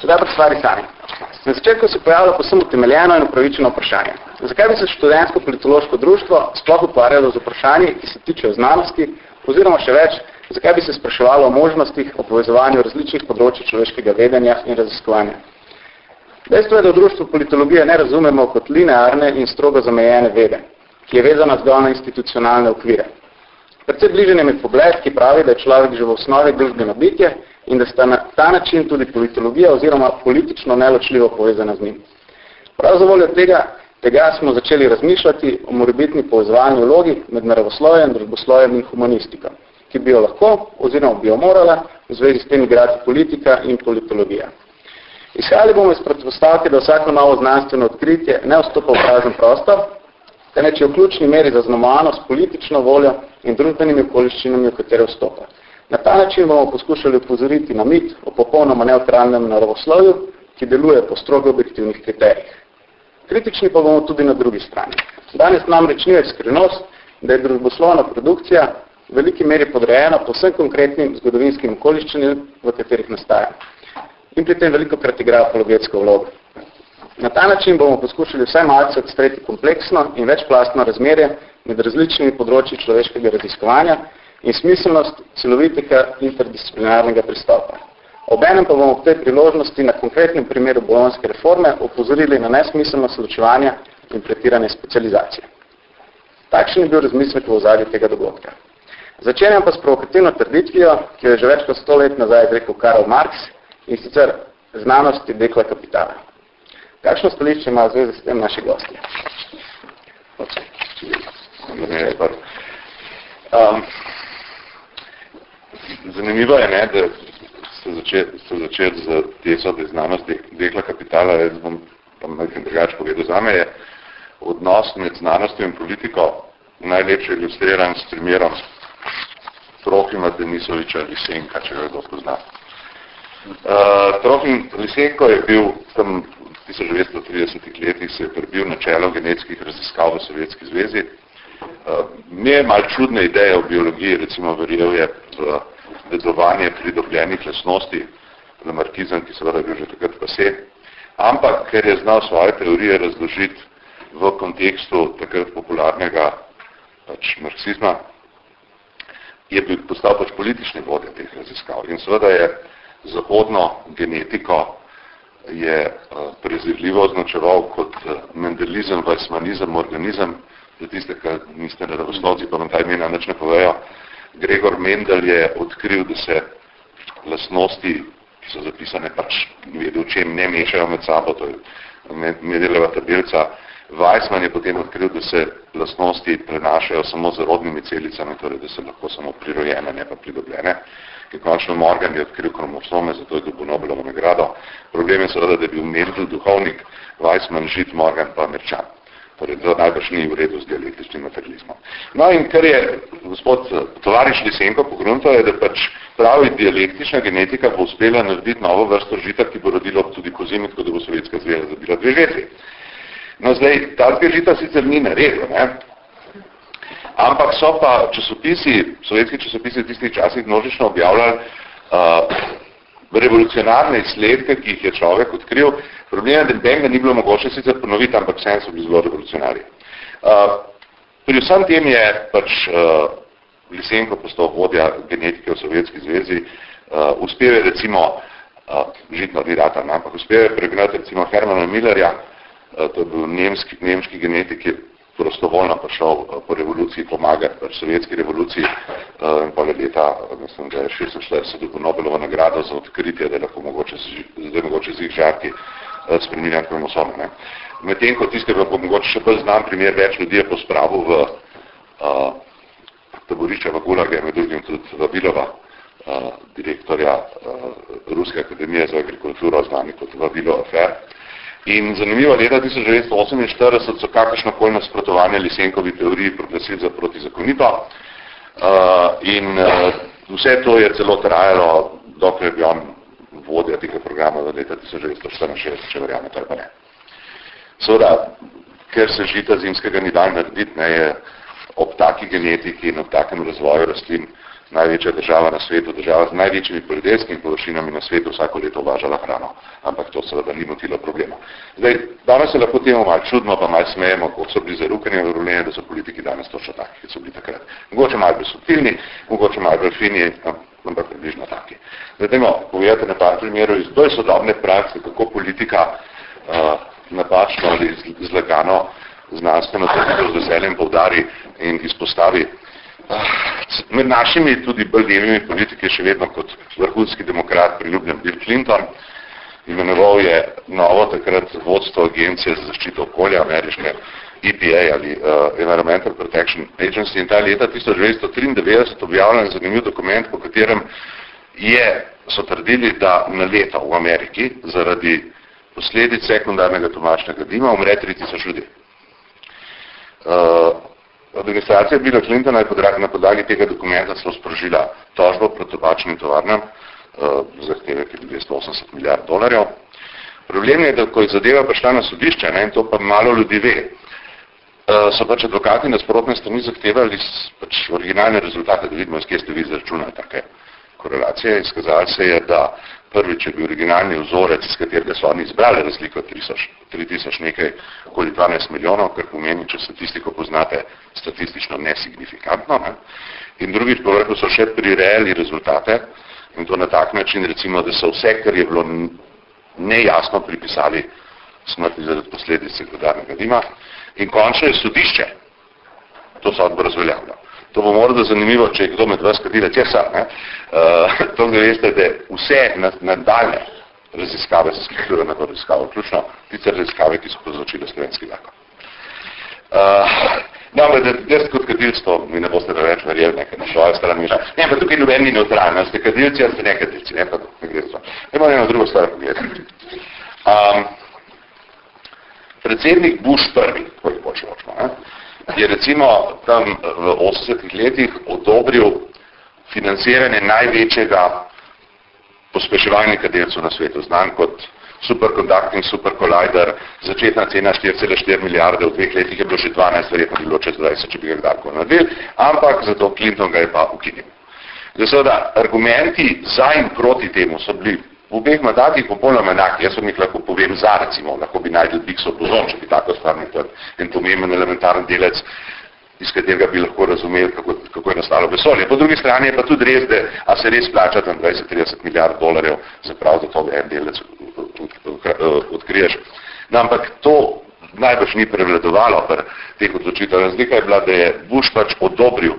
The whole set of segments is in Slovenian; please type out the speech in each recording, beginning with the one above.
Sedaj pa stvari sami. Na začetku se pojavlja posem utemeljeno in upravičeno vprašanje. Zakaj bi se študentsko politološko društvo sploh ukvarjalo z vprašanji, ki se tičejo znanosti, oziroma še več, zakaj bi se spraševalo o možnostih o povezovanju različnih področij človeškega vedenja in raziskovanja. Dejstvo je, da v društvu politologije ne razumemo kot linearne in strogo zamejene vede, ki je vezana zgolj na institucionalne okvire. Predvsej bližen je mi pogled, ki pravi, da je človek že v osnovi družbeno bitje in da sta na ta način tudi politologija oziroma politično neločljivo povezana z njim. Prav za voljo tega, tega smo začeli razmišljati o morebitni povezovanju vlogi med naravoslojem, družboslojem in humanistiko, ki bi jo lahko oziroma bi jo morala v zvezi s tem igrati politika in politologija. Izhajali bomo iz predpostavke, da vsako novo znanstveno odkritje ne vstopa v prazen prostor, temveč je v ključni meri zaznamovano s politično voljo in družbenimi okoliščinami, v katere vstopa. Na ta način bomo poskušali upozoriti na mit o popolnoma neutralnem naravoslovju, ki deluje po strogo objektivnih kriterijih. Kritični pa bomo tudi na drugi strani. Danes namreč ni skrivnost, da je družboslovna produkcija v veliki meri podrejena povsem konkretnim zgodovinskim okoliščinam, v katerih nastaja. In pri tem veliko krat igra apologetsko vlogo. Na ta način bomo poskušali vsaj malce odstreti kompleksno in večplastno razmerje med različnimi področji človeškega raziskovanja in smiselnost celovitega interdisciplinarnega pristopa. Obenem pa bomo v tej priložnosti na konkretnem primeru bolonske reforme opozorili na nesmiselnost ločevanja in pretirane specializacije. Takšen je bil razmislek v ozadju tega dogodka. Začenjam pa s provokativno trditvijo, ki jo je že več kot sto let nazaj rekel Karl Marx in sicer znanost je dekla kapitala. Kakšno stališče ima zveze s tem naši gosti? Um, zanimivo je, ne, da ste začeli, ste začeli z teso, da je znanost dekla kapitala, jaz bom pa nekaj drugače povedal. Zame je odnos med znanostjo in politiko najlepše ilustriran s primerom Trofima Denisoviča Lisenka, če ga kdo pozna. Uh, Trofim Lisenko je bil tam 1930 letih se je prebil na čelo genetskih raziskav v Sovjetski zvezi. Mi je mal čudne ideje o biologiji, recimo verjel je v vedovanje pridobljenih lesnosti, lamarkizem, ki seveda bil že takrat pase, ampak ker je znal svoje teorije razložiti v kontekstu takrat popularnega pač, marksizma, je bil postal pač politični vodja teh raziskav. In seveda je zahodno genetiko je eh, prezirljivo označeval kot eh, mendelizem, vajsmanizem, organizem, za tiste, ki niste na osnovci, pa vam ta imena nič ne povejo. Gregor Mendel je odkril, da se lastnosti, ki so zapisane, pač vedel, čem ne mešajo med sabo, to je Mendeleva tabelca. Weissman je potem odkril, da se lastnosti prenašajo samo z rodnimi celicami, torej da se lahko samo prirojene, ne pa pridobljene ki končno Morgan je odkril kromosome, zato je dobil Nobelovo nagrado. Problem je seveda, da je bil Mendel duhovnik, Weissman žid, Morgan pa američan. Torej, to najbrž ni v redu z dialektičnim materializmom. No in kar je gospod tovariš Lisenko pogrunto, je, da pač pravi dialektična genetika bo uspela narediti novo vrsto žita, ki bo rodilo tudi po zimi, tako da bo Sovjetska zveza zabila dve žetvi. No zdaj, ta dve žita sicer ni naredil, ne? ampak so pa časopisi, sovjetski časopisi v tistih časih množično objavljali uh, revolucionarne izsledke, ki jih je človek odkril. Problem je, da benga ni bilo mogoče sicer ponoviti, ampak vsem so bili zelo revolucionarji. Uh, pri vsem tem je pač uh, Lisenko postal vodja genetike v Sovjetski zvezi, uh, uspel je recimo, uh, žitno ni data, ampak uspel je pregnati recimo Hermana Millerja, uh, to je bil nemski, nemški genetik, prostovoljno prišel eh, po revoluciji pomagati, pri sovjetski revoluciji eh, in pa leta, mislim, da je 46 dobil Nobelovo nagrado za odkritje, da je lahko mogoče, z jih žarki eh, spreminjam kromosome. Ne. Medtem, ko tistega bo mogoče še bolj znam primer, več ljudi je pospravil v uh, taborišča v Gulage, med drugim tudi Vabilova, uh, direktorja uh, Ruske akademije za agrikulturo, znani kot Vabilo Afer. In zanimivo leta 1948 so kakršnokoli nasprotovanje Lisenkovi teoriji proglasili za protizakonito. Uh, in uh, vse to je celo trajalo, dokler bi on vodja tega programa do leta 1964, če verjame, to pa ne. Seveda, ker se žita zimskega ni dan narediti, ne, je ob taki genetiki in ob takem razvoju rastlin največja država na svetu, država z največjimi poljedelskimi površinami na svetu vsako leto uvažala hrano, ampak to seveda ni motilo problema. Zdaj, danes se lahko temu malo čudno, pa malo smejemo, kot so bili zarukanje v roljenje, da so politiki danes točno taki, kot so bili takrat. Mogoče malo bolj subtilni, mogoče malo bolj fini, ampak približno taki. Zdaj, dajmo povedati na par primerov iz doj sodobne prakse, kako politika uh, napačno ali zlagano znanstveno trditev z veseljem povdari in izpostavi Med našimi tudi bolj levimi politiki še vedno kot vrhunski demokrat priljubljen Bill Clinton. Imenoval je novo takrat vodstvo agencije za zaščito okolja ameriške EPA ali uh, Environmental Protection Agency in ta leta 1993 objavljen zanimiv dokument, po katerem je, so trdili, da na leto v Ameriki zaradi posledic sekundarnega tomačnega dima umre 3000 ljudi. Uh, Administracija Bila Clintona je na podlagi tega dokumenta celo sprožila tožbo proti tobačnim tovarnam, uh, zahtevek je 280 milijard dolarjev. Problem je, da ko je zadeva prišla na sodišče, ne, in to pa malo ljudi ve, uh, so pač advokati nasprotne strani zahtevali pač originalne rezultate, da vidimo, s kje ste vi zračunali take korelacije. Izkazali se je, da prvič je bil originalni vzorec, iz katerega so oni izbrali razliko 3000 nekaj, okoli 12 milijonov, kar pomeni, če statistiko poznate, statistično nesignifikantno. Ne? In drugič povrhu so še prirejali rezultate in to na tak način, recimo, da so vse, kar je bilo nejasno pripisali smrti zaradi posledic sekundarnega dima. In končno je sodišče to sodbo razveljavljalo. To bo morda zanimivo, če je kdo med vas kadila česa. Ne? Uh, to da veste, da vse nadaljne raziskave se skličujejo na raziskavo, vključno tice raziskave, ki so povzročile slovenski zakon. Uh, no, da jaz kot kadilstvo mi ne boste več verjeli nekaj na svojo stran miša. Ne, pa tukaj noben ni neutralni, ste kadilci, ali ste ne kadilci, ne, pa ne gre za to. Nemo eno drugo stvar pogledati. Um, predsednik Bush prvi, ko je počel očmo, ne? Je recimo tam v 80 letih odobril financiranje največjega pospeševalnika delcev na svetu, znan kot superconducting, supercollider, začetna cena 4,4 milijarde, v dveh letih je bilo že 12, verjetno bilo čez 20, če bi ga kdako naredil, ampak zato Clinton ga je pa ukinil. Zdaj, seveda, argumenti za in proti temu so bili v obeh mandatih popolnoma enaki. Jaz vam jih lahko povem za, recimo, lahko bi najdel Dixo pozon, če bi tako stvar nekaj en pomemben elementarni delec, iz katerega bi lahko razumeli, kako, kako je nastalo vesolje. Po drugi strani je pa tudi res, da a se res plača tam 20-30 milijard dolarjev, se pravi, da to en delec odkriješ. No, ampak to najbrž ni prevladovalo pri teh odločitev. Razlika je bila, da je Bush pač odobril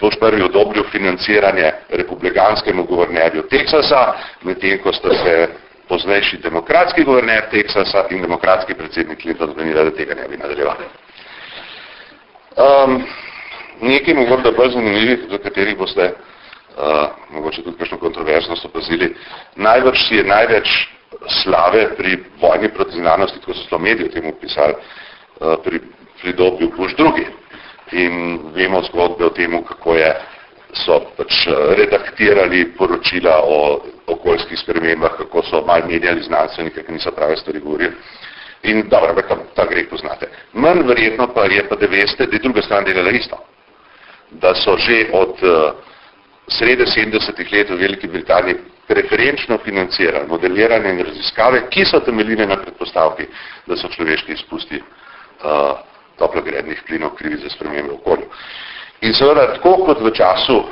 Boš prvi odobril financiranje republikanskemu guvernerju Teksasa, medtem ko sta se poznejši demokratski guverner Teksasa in demokratski predsednik Clinton zmenila, da tega ne bi nadaljevali. Um, nekaj mogoče bolj zanimivih, za katerih boste uh, mogoče tudi kakšno kontroverznost opazili. Najbrž si je največ slave pri vojni proti znanosti, ko so mediji o tem opisali, uh, pri, pri dobi Bush drugi in vemo zgodbe o tem, kako je, so pač eh, redaktirali poročila o okoljskih spremembah, kako so malo menjali znanstvenike, ki niso prave stvari govorili. In dobro, ampak ta, ta greh poznate. Manj verjetno pa je pa, da veste, da je druga stran delala isto. Da so že od uh, srede 70-ih let v Veliki Britaniji preferenčno financirali modeliranje in raziskave, ki so temeljine na predpostavki, da so človeški izpusti uh, toplogrednih plinov krivi za spremembe v okolju. In seveda, tako kot v času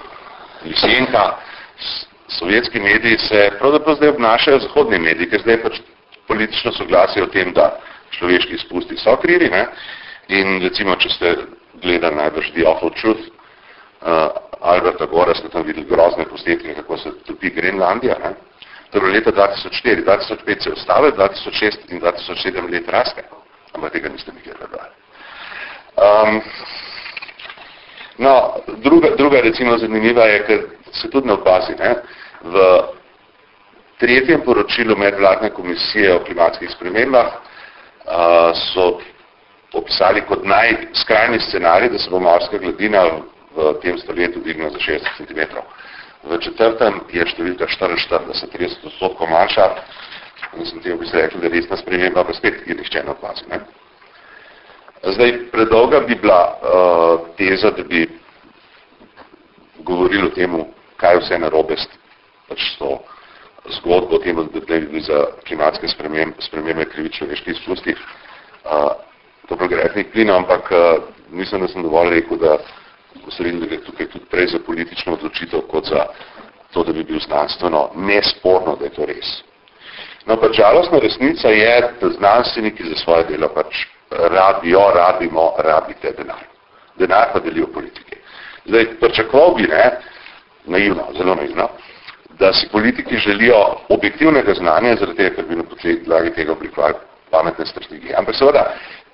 Lisenka, sovjetski mediji se pravzaprav zdaj obnašajo zahodni mediji, ker zdaj pač politično soglasje o tem, da človeški izpusti so krivi. Ne? In recimo, če ste gledali najbrž The Awful Truth, uh, Alberta Gora, ste tam videli grozne posnetke, kako se topi Grenlandija. Ne? Torej leta 2004, 2005 se je ostave, 2006 in 2007 let raste. Ampak tega niste nikjer prebrali. Um, no, druga, druga recimo zanimiva je, ker se tudi ne opazi, ne, v tretjem poročilu medvladne komisije o klimatskih spremembah uh, so opisali kot najskrajni scenarij, da se bo morska gladina v tem stoletju dvignila za 60 cm. V četrtem je številka 44, 30 odstotkov manjša, in sem tem bi se rekli, da resna sprememba, pa spet je nihče ne opazi. Ne. Zdaj, predolga bi bila uh, teza, da bi govorili o tem, kaj vse narobe pač to zgodbo o tem, da bi za klimatske spremembe, spremembe krivičoveških izpustih toplogrednih plinov, ampak uh, mislim, da sem dovolj rekel, da se vidim, da je tukaj tudi prej za politično odločitev, kot za to, da bi bil znanstveno nesporno, da je to res. No, pa žalostna resnica je, da znanstveniki za svoje delo pač rabijo, rabimo, rabite denar. Denar pa delijo politike. Zdaj, pričakoval bi, ne, naivno, zelo naivno, da si politiki želijo objektivnega znanja, zaradi tega, ker bi na podlagi tega oblikovali pametne strategije. Ampak seveda,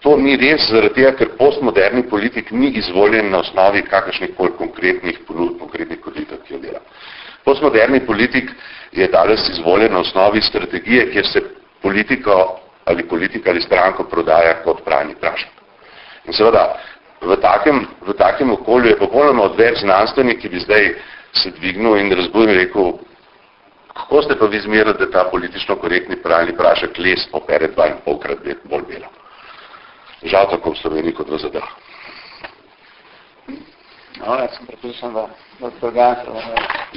To ni res, zaradi tega, ker postmoderni politik ni izvoljen na osnovi kakršnih koli konkretnih ponud, konkretnih koditev, ki jo dela. Postmoderni politik je danes izvoljen na osnovi strategije, kjer se politiko ali politika ali stranko prodaja kot prani prašak. In seveda, v takem, v takem okolju je popolnoma odveč znanstvenik, ki bi zdaj se dvignil in razbudil in rekel, kako ste pa vi zmerili, da ta politično korektni pralni prašek les opere dva in polkrat bolj belo žal tako v Sloveniji kot v ZDA. No, jaz sem prepričan, da od tega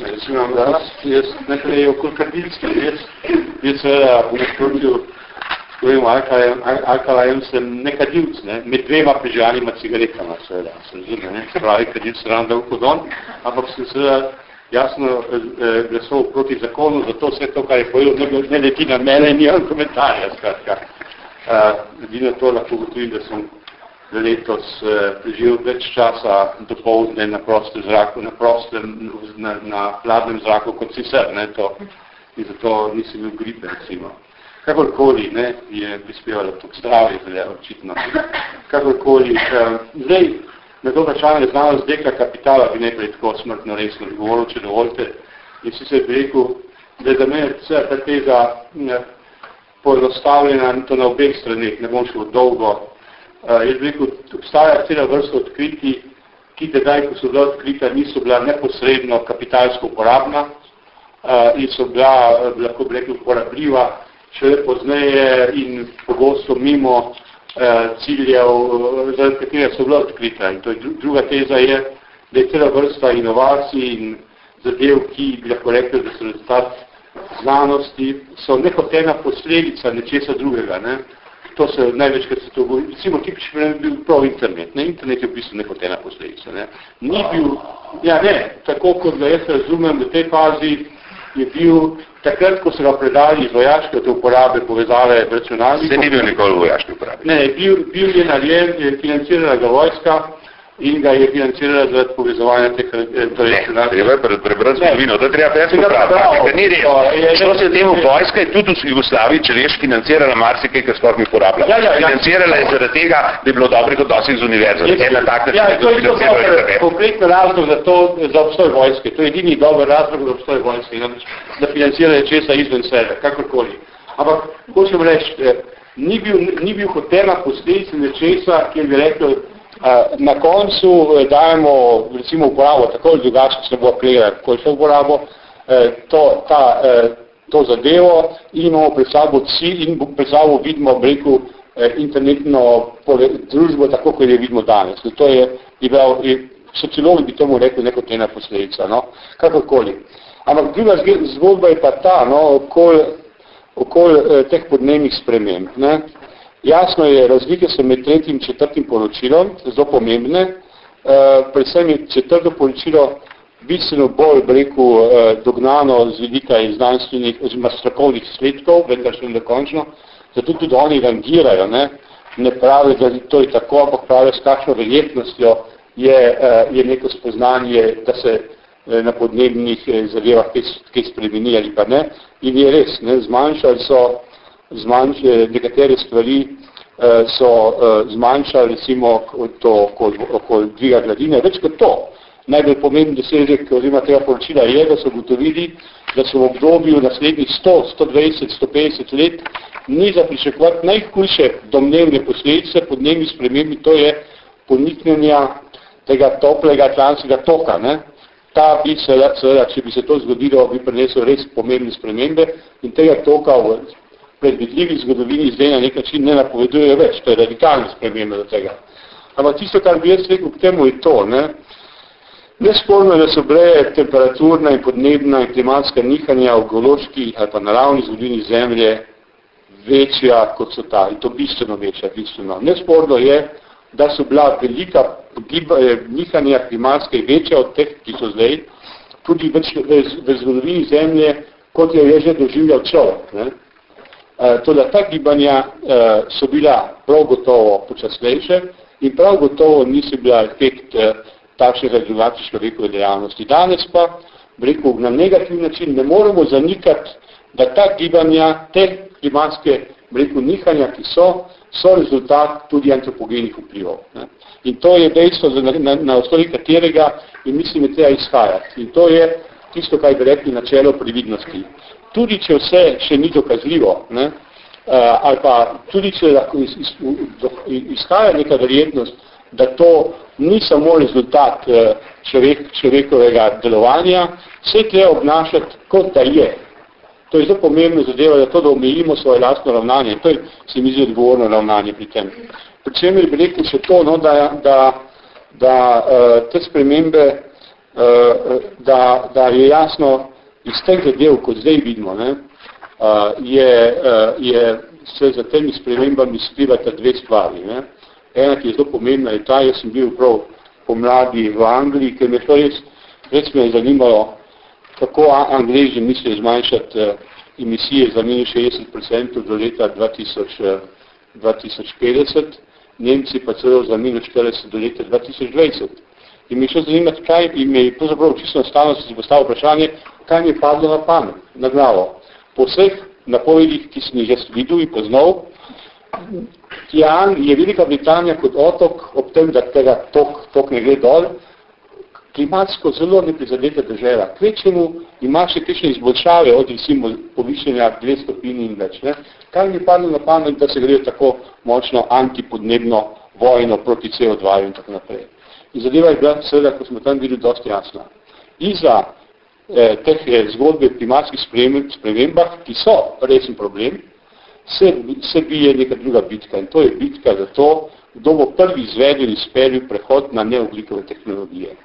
Recimo, da jaz nekaj okoli kadilski, jaz, jaz seveda v nasprotju svojim alkalajem sem nekadilc, ne, med dvema preživanima cigaretama, seveda, se razumne, ne, spravi kadilc ravno da vhodon, ampak sem seveda jasno eh, glasoval proti zakonu, zato vse to, kar je povedal, ne, ne leti na mene nimam komentarja, skratka. Edino uh, to lahko gotovim, da sem letos uh, preživel več časa dopoldne na prostem zraku, na prostem, na, na hladnem zraku kot sicer, ne, to, in zato nisem bil gripe, recimo. Kakorkoli, ne, je prispevalo tukaj zdravje, velja, očitno. Kakorkoli, uh, zdaj, na to vprašanje znanost deka kapitala bi nekaj tako smrtno resno govoril, če dovolite, in si se bi rekel, da je za mene vse ta teza, ne, poenostavljena in to na obeh stranih, ne bom šel dolgo. Uh, jaz bi rekel, obstaja cela vrsta odkriti, ki tedaj, ko so bila odkrita, niso bila neposredno kapitalsko uporabna uh, in so bila, lahko bi rekel, uporabljiva šele pozneje in pogosto mimo uh, ciljev, zaradi katere so bila odkrita. In to je druga teza je, da je cela vrsta inovacij in zadev, ki bi lahko rekli, da so rezultat znanosti so nehotena posledica nečesa drugega. Ne? To se največkrat se to govori. Recimo, tipično je bil prav internet. Ne? Internet je v bistvu nehotena posledica. Ne? Ni bil, ja ne, tako kot da jaz razumem, v tej fazi je bil takrat, ko so ga predali iz vojaške te uporabe povezave računalnikov. Se ni bil nikoli vojaške uporabe. Ne, bil, bil je narejen, je financirala ga vojska, in ga je financirala za povezovanje teh eh, torej, ne, treba je prebrati zgodovino, to treba pes popraviti, ni res. Što se temu vojska je tudi v Jugoslaviji, če reš, financirala marsikaj, kar sploh ni uporabila. Ja, ja, ja. Financirala je zaradi tega, da je bilo dobrih odnosih z univerzo. Je, je, tak, ja, to je to kompletno razlog za, to, za obstoj vojske. To je edini dober razlog za obstoj vojske, da financirajo česa izven sebe, kakorkoli. Ampak, hočem reči, ni bil, ni bil hotela posledica nečesa, kjer bi rekel, Na koncu eh, dajemo recimo uporabo, tako ali drugače, se bo plegati, kako se uporabo, eh, to, ta, eh, to zadevo in imamo pred sabo cilj in pred sabo vidimo breku internetno družbo, tako kot je vidimo danes. To je, je, je sociologi bi tomu rekli neko tena posledica, no? kakorkoli. Ampak druga zgodba je pa ta, no, okol, okol teh podnebnih sprememb. Ne? Jasno je, razlike so med tretjim in četrtim poročilom, zelo pomembne. Uh, predvsem je četrto poročilo bistveno bolj breku uh, dognano z vidika in znanstvenih oziroma strokovnih sledkov, vendar še nekončno, zato tudi oni rangirajo, ne, ne pravi, da to je tako, ampak pravi, s kakšno verjetnostjo je, uh, je neko spoznanje, da se uh, na podnebnih uh, zadevah kaj, kaj spremeni ali pa ne. In je res, ne, zmanjšali so zmanjšali, nekatere stvari uh, so uh, zmanjšali, recimo, to, okoli dviga gladine, več kot to. Najbolj pomembni dosežek, oziroma tega poročila je, da so gotovili, da so v obdobju naslednjih 100, 120, 150 let ni za pričakovati najhujše domnevne posledice podnebnih spremembi, to je poniknjenja tega toplega atlantskega toka. Ne? Ta bi se, seveda, če bi se to zgodilo, bi prinesel res pomembne spremembe in tega toka v predvidljivi zgodovini zdaj na nek način ne napovedujejo več, to je radikalno spremembe do tega. Ampak tisto, kar bi jaz rekel k temu je to, ne, Nesporno je, da so bile temperaturna in podnebna in klimatska nihanja v geološki ali pa naravni zgodini zemlje večja kot so ta. In to bistveno večja, bistveno. Nesporno je, da so bila velika eh, nihanja klimatske večja od teh, ki so zdaj, tudi v, v, v zgodovini zemlje, kot jo je že doživljal človek. Ne? E, to, da ta gibanja e, so bila prav gotovo počaslejše in prav gotovo niso bila efekt e, takšnega drugače človekove dejavnosti. Danes pa, rekel, na negativ način ne moremo zanikati, da ta gibanja, te klimatske rekel, nihanja, ki so, so rezultat tudi antropogenih vplivov. Ne. In to je dejstvo, na, na, na osnovi katerega in mislim, da treba izhajati. In to je tisto, kaj bi rekli načelo previdnosti. Tudi, če vse še ni dokazljivo, ne, uh, ali pa tudi, če lahko iz, iz, iz, izhaja neka verjetnost, da to ni samo rezultat eh, človek, človekovega delovanja, vse treba obnašati, kot da je. To je zelo pomembno zadeva, da to, da omejimo svoje lastno ravnanje. To je, se mi zdi, odgovorno ravnanje pri tem. Pričem je bi rekel še to, no, da, da, da uh, te spremembe, uh, da, da je jasno iz teh zadev, kot zdaj vidimo, ne, je, je se za temi spremembami skrivata dve stvari. Ne. Ena, ki je zelo pomembna, je ta, jaz sem bil prav pomladi v Angliji, ker me to res, res me je zanimalo, kako Angliži mislijo zmanjšati emisije za minus 60% do leta 2000, uh, 2050, Nemci pa celo za minus 40 do leta 2020. In mi še zanimati, kaj in me je pravzaprav čisto nastavno se postavil vprašanje, kaj mi je padlo na pamet, na glavo. Po vseh napovedih, ki sem jih že videl in poznal, Tijan je Velika Britanija kot otok, ob tem, da tega tok, tok ne gre dol, klimatsko zelo neprizadeta država. Kvečemu ima še kakšne izboljšave od recimo povišenja dve stopini in več. Ne? Kaj mi padlo na pamet, da se gre tako močno antipodnebno vojno proti CO2 in tako naprej. In zadeva je bila seveda, ko smo tam videli, dosti jasna. Iza eh, teh eh, zgodbe klimatskih spremembah, ki so resen problem, se, se bije neka druga bitka in to je bitka za to, kdo bo prvi izvedel in izpeljil prehod na neoblikove tehnologije.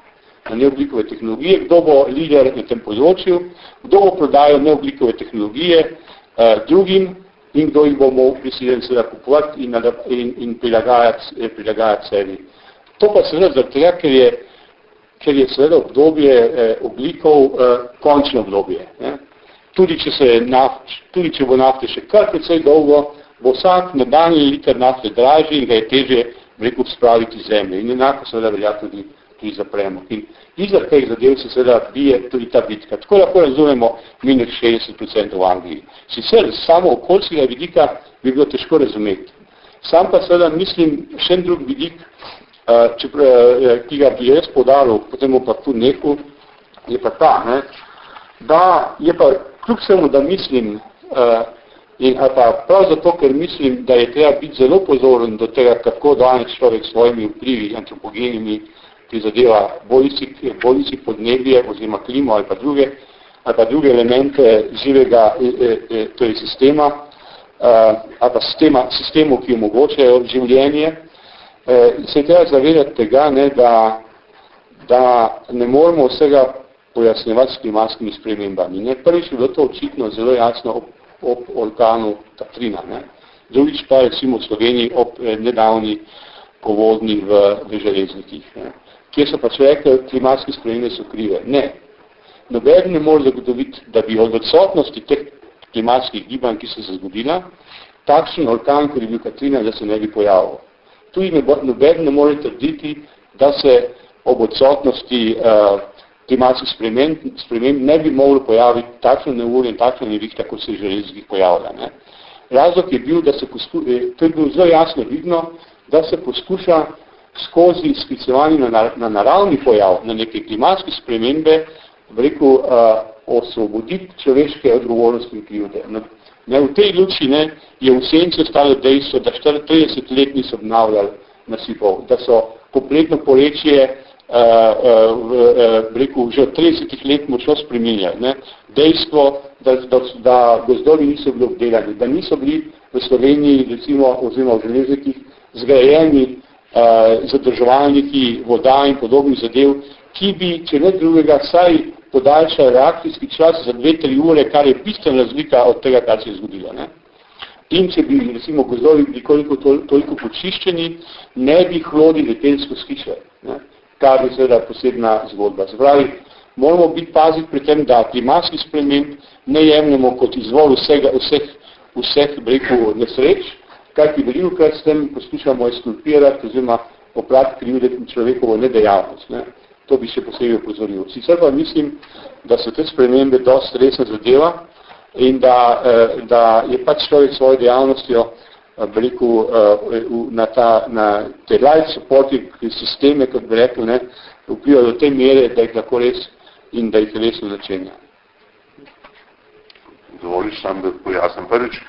Na neoblikove tehnologije, kdo bo lider na tem področju, kdo bo prodajal neoblikove tehnologije uh, drugim in kdo jih bomo prisiljen seveda kupovati in, in, in prilagajati, eh, prilagajati sebi. To pa seveda zato tega, ker je, ker je seveda obdobje eh, oblikov eh, končno obdobje. Ne? tudi če, se naft, tudi če bo nafte še kar precej dolgo, bo vsak nadaljni liter nafte dražji in ga je teže rekel spraviti zemlje. In enako seveda velja tudi, tudi za premog. In iza teh zadev se seveda bije tudi ta bitka. Tako lahko razumemo minus 60% v Angliji. Sicer samo okoljskega vidika bi bilo težko razumeti. Sam pa seveda mislim še en drug vidik, če, ki ga bi jaz podaril, potem bo pa tu nekaj, je pa ta, ne, da je pa kljub vsemu, da mislim, in, pa prav zato, ker mislim, da je treba biti zelo pozoren do tega, kako danes človek s svojimi vplivi antropogenimi prizadeva bolici podnebje oziroma klimo ali pa druge, ali pa druge elemente živega e, e, e, torej sistema, ali pa sistema, sistemu, ki omogočajo življenje, uh, se je treba zavedati tega, ne, da, da ne moramo vsega pojasnjevati s klimatskimi spremembami. Ne? Prvič je bilo to očitno zelo jasno ob, ob organu Katrina. Ne? Drugič pa recimo v Sloveniji ob eh, nedavni povodni v, v železnikih. Ne? Kje so pač rekli, klimatske spremembe so krive? Ne. Noben ne more zagotoviti, da bi od odsotnosti teh klimatskih gibanj, ki so se zgodila, takšen orkan, kot je bil Katrina, da se ne bi pojavil. Tudi noben ne more trditi, da se ob odsotnosti uh, klimatskih sprememb, sprememb ne bi moglo pojaviti takšno neurje in takšno nevihta, kot se je železnih pojavlja. Ne. Razlog je bil, da se eh, to je bilo zelo jasno vidno, da se poskuša skozi sklicevanje na, na naravni pojav, na neke klimatske spremembe, rekel, uh, osvoboditi človeške odgovornosti in krivde. Ne, v tej luči ne, je v senci ostalo dejstvo, da 34 let niso obnavljali nasipov, da so kompletno porečje uh, uh, rekel, že od 30 let močno spreminjali. Ne? Dejstvo, da, da, da gozdovi niso bili obdelani, da niso bili v Sloveniji, recimo, oziroma v železnikih, zgrajeni uh, zadrževalniki voda in podobnih zadev, ki bi, če ne drugega, saj podaljša reakcijski čas za dve, tri ure, kar je bistvena razlika od tega, kar se je zgodilo. Ne? In če bi, recimo, gozdovi bili koliko, toliko počiščeni, ne bi hlodi hiše. Ne? Kar je seveda posebna zgodba. Se pravi, moramo biti paziti pri tem, da klimatskih sprememb ne jemljemo kot izvor vsega, vseh, vseh breku nesreč, kar ki veliko krat s tem poskušamo eskulpirati oziroma oprati krivde človekovo nedejavnost. Ne? To bi še posebej upozoril. Sicer pa mislim, da so te spremembe dosti resna zadeva in da, eh, da je pač človek svojo dejavnostjo veliko eh, na, ta, na te life supporting sisteme, kot bi rekel, ne, vpliva do te mere, da jih lahko res in da jih resno začenja. Dovoliš sam, da pojasnim. Prvič,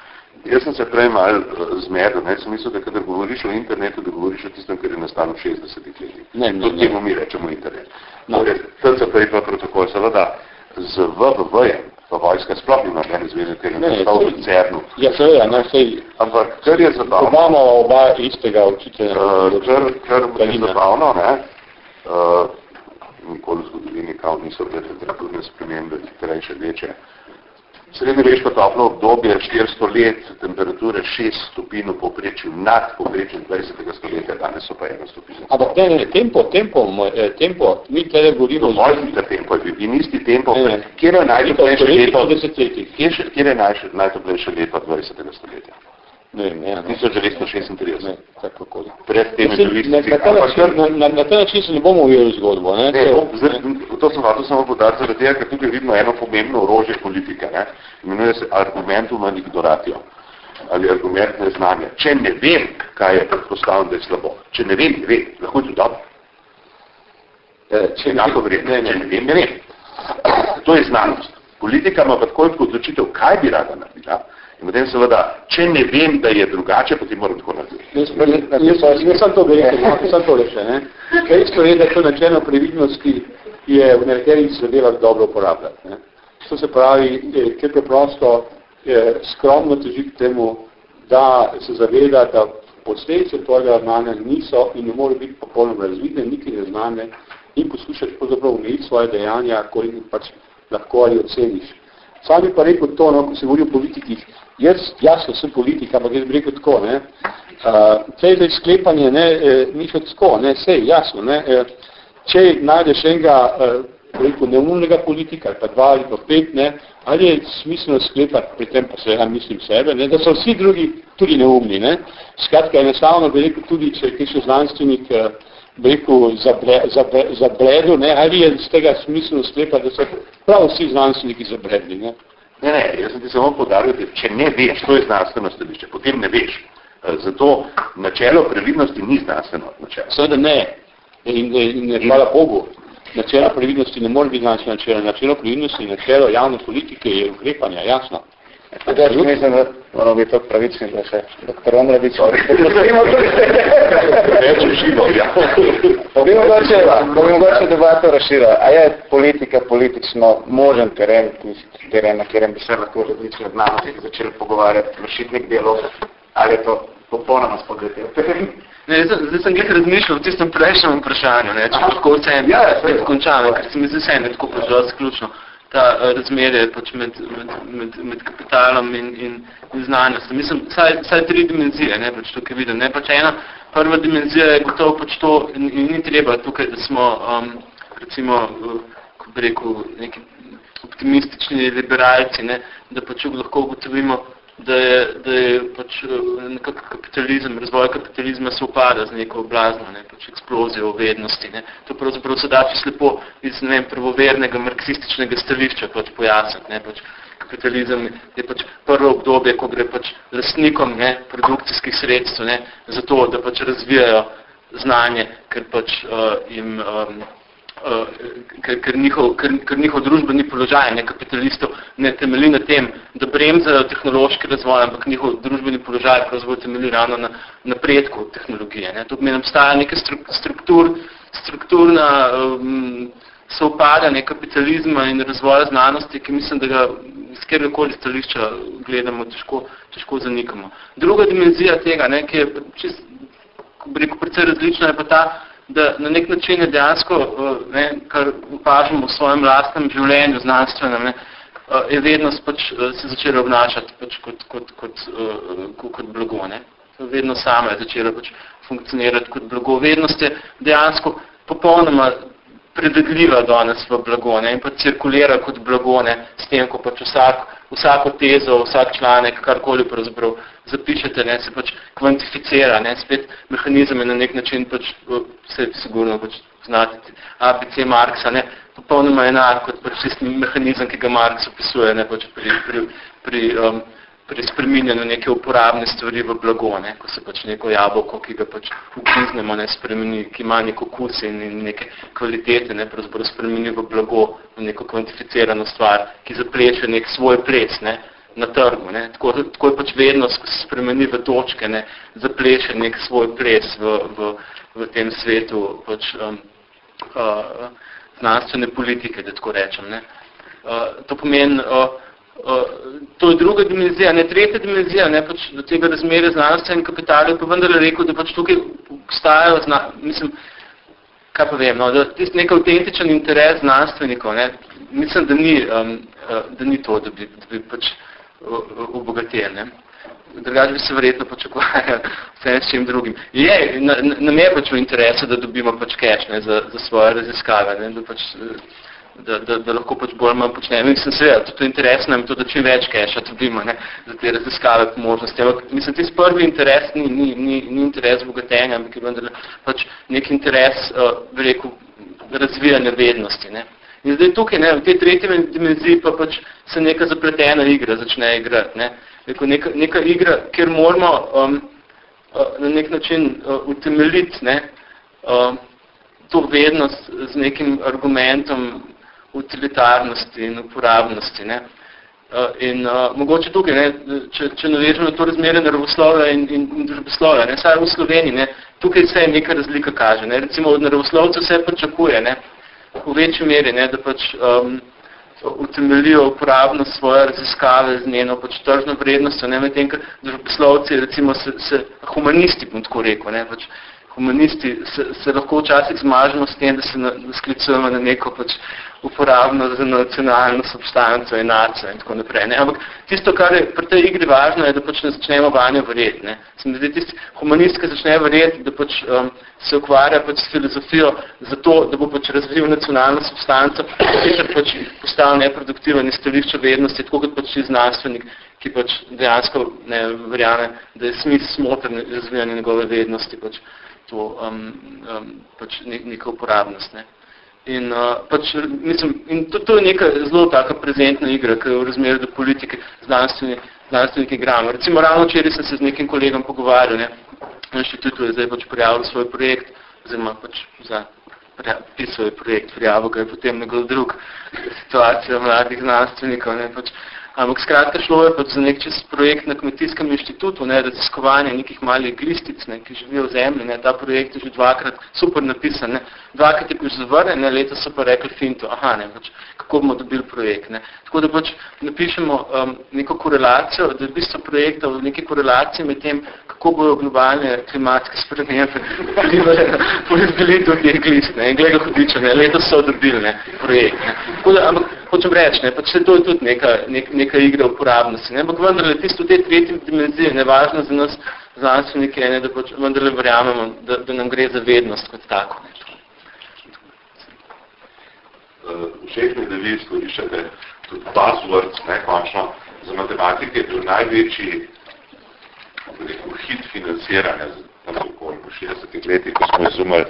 jaz sem se prej malo eh, zmedel, ne, sem mislil, da kadar govoriš o internetu, da govoriš o tistem, kar je nastalo v 60-ih letih. Ne, ne, to temu mi rečemo internet. No. TCP pa protokol, seveda, z VVV-jem, pa vojska sploh ima nobene zveze, ker je nastal v CERN-u. Ja, seveda, ne, sej. Ampak, kar je zabavno... Imamo oba istega učitelja. Uh, kar, kar je zabavno, ne, uh, nikoli v zgodovini kao niso bile temperaturne spremembe, hitrejše, večje. Srednjeveško toplo obdobje 400 let, temperature 6 stopinj v poprečju, nad poprečjem 20. stoletja, danes so pa 1 stopinja. Ampak ne, ne, tempo, tempo, eh, tempo, mi tle govorimo... Dovolj hiter tempo je bil, in isti tempo, kjer je najtoplejše leto, kjer je najtoplejše leto 20. stoletja? Ne vem, ne, 1936. Ne, kakokoli. Pred tem je bil na, na, na, na ta način se ne bomo ujeli zgodbo. Ne? Ne, to, zdaj, to sem hotel samo podati, zaradi tega, ker tukaj vidimo eno pomembno orožje politike. Ne? Imenuje se argumentum ad ignoratio ali argument neznanja. Če ne vem, kaj je predpostavljeno, da je slabo. Če ne vem, ne vem. Lahko je to dobro. Eh, če, ne, ne, ne, če ne vem, ne vem. To je znanost. Politika ima pa tako odločitev, kaj bi rada naredila. In potem seveda, če ne vem, da je drugače, potem moram tako narediti. Ne sem to rekel, ne sem to rekel. Dejstvo je, da to načelno previdnosti je v nekaterih zadevah dobro uporabljati. Ne. To se pravi, ker preprosto skromno teži k temu, da se zaveda, da posledice tvojega ravnanja niso in ne more biti popolnoma razvidne, niti neznane in poskušaš pravzaprav umeti svoje dejanja, koliko pač lahko ali oceniš. Sam bi pa rekel to, no, ko se govori o politikih, jaz jasno sem politik, ampak jaz bi rekel tako, ne, uh, zdaj sklepanje, ne, eh, ni še tako, ne, sej, jasno, ne, eh, če najdeš enega, eh, rekel, neumnega politika, ali pa dva ali pa pet, ne, ali je smiselno sklepati, pri tem pa se ja mislim sebe, ne, da so vsi drugi tudi neumni, ne, skratka, enostavno bi rekel tudi, če je še znanstvenik, eh, rekel, zabledu, za, za ne, ali je z tega smiselno sklepati, da so prav vsi znanstveniki zabredli. Ne? ne, ne, jaz sem ti samo podaril, da če ne veš, to je znanstveno stališče, potem ne veš. Eh, zato načelo previdnosti ni znanstveno načelo. Seveda ne. In, in, in hvala Bogu. Načelo previdnosti ne more biti znanstveno načelo. Načelo previdnosti in načelo javne politike je ukrepanja, jasno. Tudi jaz mislim, da moramo biti tako pravični, da še doktor Omrevič. Pa bi mogoče debato razširil. A je politika politično možen teren, teren, na katerem bi se lahko različne znanosti začeli pogovarjati, vršiti nek dialog? Ali je to popolnoma spodletel? Ne, zdaj, zdaj sem glih razmišljal v tistem prejšnjem vprašanju, ne, če lahko vse ja, končam, ker se mi zdi vse ne tako prežal sključno ta eh, razmerje pač med, med, med, med kapitalom in, in, in znanjostjo. Mislim, saj, saj tri dimenzije, ne, pač tukaj vidim. Ne, pač ena, prva dimenzija je gotovo pač to, in, in ni treba tukaj, da smo, um, recimo, ko bi rekel, neki optimistični liberalci, ne, da pač lahko ugotovimo, da je, da je pač eh, nekak kapitalizem, razvoj kapitalizma se upada z neko oblazno, ne, pač eksplozijo vednosti. Ne. To pravzaprav se da čisto lepo iz ne vem, pravovernega marksističnega stališča pač pojasniti. Ne, pač kapitalizem je pač prvo obdobje, ko gre pač lastnikom ne, produkcijskih sredstv ne, za to, da pač razvijajo znanje, ker pač uh, jim um, ker, ker, njihov, ker, ker njihov družbeni položaj ne, kapitalistov ne temelji na tem, da bremzajo tehnološki razvoj, ampak njihov družbeni položaj pravzaprav temelji ravno na napredku tehnologije. Ne. To pomeni, obstaja neka struktur, strukturna um, sovpadanje kapitalizma in razvoja znanosti, ki mislim, da ga iz kjerkoli stališča gledamo, težko, težko zanikamo. Druga dimenzija tega, ne, ki je čist, rekel, precej različna, je pa ta, da na nek način je dejansko, ne, kar upažamo v svojem lastnem življenju znanstvenem, ne, je vednost pač se začela obnašati pač kot, kot, kot, kot, kot blago. Ne. Vedno sama je začela pač funkcionirati kot blago. Vednost je dejansko popolnoma predvidljiva danes v blagone in pa cirkulira kot blagone s tem, ko pač vsak, vsako tezo, vsak članek, karkoli pravzaprav zapišete, ne, se pač kvantificira, ne, spet mehanizem je na nek način pač, vse sigurno pač znate, ABC Marksa, ne, popolnoma enak kot pač mehanizem, ki ga Marks opisuje, ne, pač pri, pri, pri um, pri spreminjanju neke uporabne stvari v blago, ne? ko se pač neko jabolko, ki ga pač ukriznemo, ne spremeni, ki ima neko kus in neke kvalitete, ne pravzaprav spremeni v blago, v neko kvantificirano stvar, ki zapleče nek svoj ples ne? na trgu. Ne? Tako, tako je pač vednost, ko se spremeni v točke, ne? zapleče nek svoj ples v, v, v tem svetu pač, um, uh, znanstvene politike, da tako rečem. Ne? Uh, to pomeni, uh, to je druga dimenzija, ne tretja dimenzija, ne pač do tega razmerja znanstven kapital, pa vendar rekel, da pač tukaj obstajajo, zna, mislim, kaj pa vem, no, da tist nek autentičen interes znanstvenikov, ne, mislim, da ni, um, da ni to, da bi, da bi pač obogatili, ne. Drugač bi se verjetno počakvali vse s čim drugim. Je, na, na, nam je pač v interesu, da dobimo pač cash, ne, za, za svoje raziskave, ne, da pač da, da, da lahko pač bolj manj počnemo. Mislim, seveda, tudi interesno je to, da čim več keša dobimo ne, za te raziskave po možnosti. Ampak, mislim, tisti prvi interes ni, ni, ni, ni interes bogatenja, ampak je vendar pač nek interes, uh, bi rekel, razvijanja vednosti. Ne. In zdaj tukaj, ne, v tej tretji dimenziji pa pač se neka zapletena igra začne igrati. Ne. Neka, neka igra, kjer moramo um, uh, na nek način uh, utemeljiti ne, uh, to vednost z nekim argumentom, utilitarnosti in uporabnosti. Ne. Uh, in uh, mogoče tukaj, ne, če, če navežemo to razmerje naravoslovja in, in, in družboslovja, ne, saj v Sloveniji, ne, tukaj se je neka razlika kaže. Ne. Recimo od naravoslovcev se pričakuje, v večji meri, ne, da pač um, utemelijo uporabnost svoje raziskave z njeno pač tržno vrednostjo, ne, medtem, ker družboslovci, recimo se, se humanisti, bom tako rekel, ne, pač humanisti se, se lahko včasih zmažemo s tem, da se na, sklicujemo na neko pač uporabno za nacionalno substanco in nacijo in tako naprej. Ne? Ampak tisto, kar je pri tej igri važno, je, da pač ne začnemo vanjo verjeti. Ne? Sem, da tisti humanist, ki začne verjeti, da pač um, se ukvarja pač s filozofijo zato, da bo pač razvil nacionalno substanco, ker pač postal neproduktiven iz stališča vednosti, tako kot pač znanstvenik, ki pač dejansko ne verjame, da je smisel smotrne razvijanje njegove vednosti pač to um, um, pač neka uporabnost. Ne? In, uh, pač, mislim, in to, to je neka zelo taka prezentna igra, ki je v razmerju do politike znanstveni, znanstveniki igramo. Recimo, ravno včeraj sem se z nekim kolegom pogovarjal, ne, na inštitutu je zdaj pač prijavil svoj projekt, oziroma pač za pisal je projekt, prijavil ga je potem nekdo drug, situacija mladih znanstvenikov, ne, pač, Ampak skratka šlo je pač za nek čez projekt na kmetijskem inštitutu, ne, raziskovanje nekih malih glistic, ne, ki živijo v zemlji. Ne, ta projekt je že dvakrat super napisan. Ne. Dvakrat je pač zavrnen, ne, leto so pa rekli finto, aha, ne, pač, kako bomo dobili projekt. Ne. Tako da pač napišemo um, neko korelacijo, da je v bistvu projekta v neki korelaciji med tem, kako bojo globalne klimatske spremembe vplivali po izdelitev teh glist. Ne. In gleda hudiča, ne, leto so dobili ne, projekt. Ne. Tako da, ampak, hočem reči, ne, pač to je tudi neka, nek, neka igra uporabnosti. Ne, ampak vendarle, tisto te tretji dimenzije, nevažno za nas znanstvenike, ne, da pač vendarle verjamemo, da, da nam gre za vednost kot tako. Ne. Mi, da vi izkoriščate tudi buzzwords, ne, končno, za matematike je bil največji rekel, hit financiranja tam okoli po 60 letih, ko smo izumeli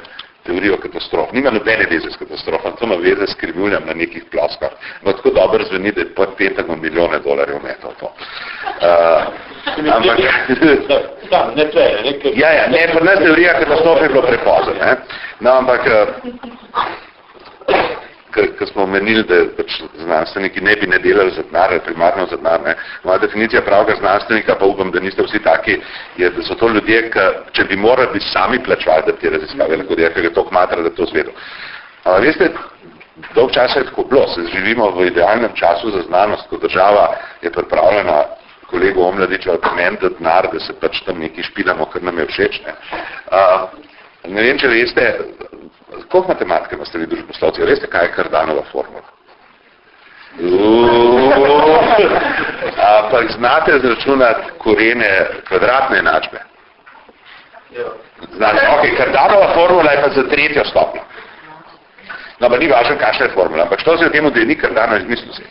teorijo katastrof. Nima nobene veze s katastrofom, to ima veze s krivuljem na nekih ploskah. No, tako dobro zveni, da je Pentagon milijone dolarjev metal to. Uh, ampak, da, ne tle, nekaj... Ja, ja, ne, pa ne teorija katastrofe je bilo prepozno, ne. No, ampak, uh, ki smo omenili, da pač znanstveniki ne bi ne delali za denar, primarno za denar. Ne. Moja definicija pravega znanstvenika, pa upam, da niste vsi taki, je, da so to ljudje, ki, če bi morali biti sami plačevali, da te raziskave, lahko da je to kmatra, da to zvedo. A veste, dolg časa je tako bilo, se živimo v idealnem času za znanost, ko država je pripravljena kolego Omladiča pomen, da denar, da se pač tam nekaj špilamo, kar nam je všeč. Ne. A, Ne vem, če veste, koliko matematike imate vi družboslovci, veste, kaj je kardanova formula? Ampak znate zračunati korene kvadratne enačbe? Znate, ok, kardanova formula je pa za tretjo stopno. No, pa ni važno, kakšna je formula, ampak što se v temu, da je ni kardano izmislil si?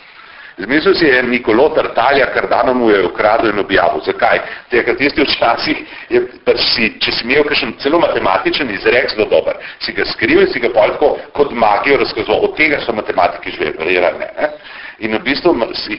Zmislil si je Nikolo Tartalja, kardano mu je ukradil in objavil. Zakaj? Te, ker tisti včasih, je, si, če si imel kakšen celo matematičen izrek zelo dober, si ga skril in si ga tako kot magijo razkazoval. Od tega so matematiki živeli, verjela ne. In v bistvu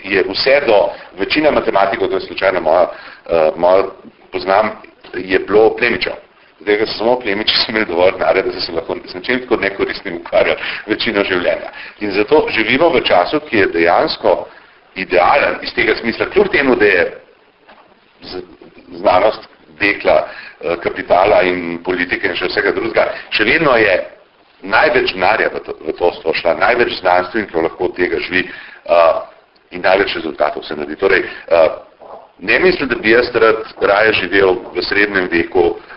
je vse do, večina matematikov, to je slučajno moja, uh, moja poznam, je bilo plemičev. Zdaj, so samo plemiči so imeli dovolj denarja, da so se lahko s nečim tako nekoristnim ukvarjali večino življenja. In zato živimo v času, ki je dejansko idealen iz tega smisla, kljub temu, da je znanost dekla eh, kapitala in politike in še vsega drugega, še vedno je največ denarja v to, v to šla, največ znanstvenikov lahko od tega živi uh, in največ rezultatov se naredi. Torej, uh, ne mislim, da bi jaz rad raje živel v srednjem veku, uh,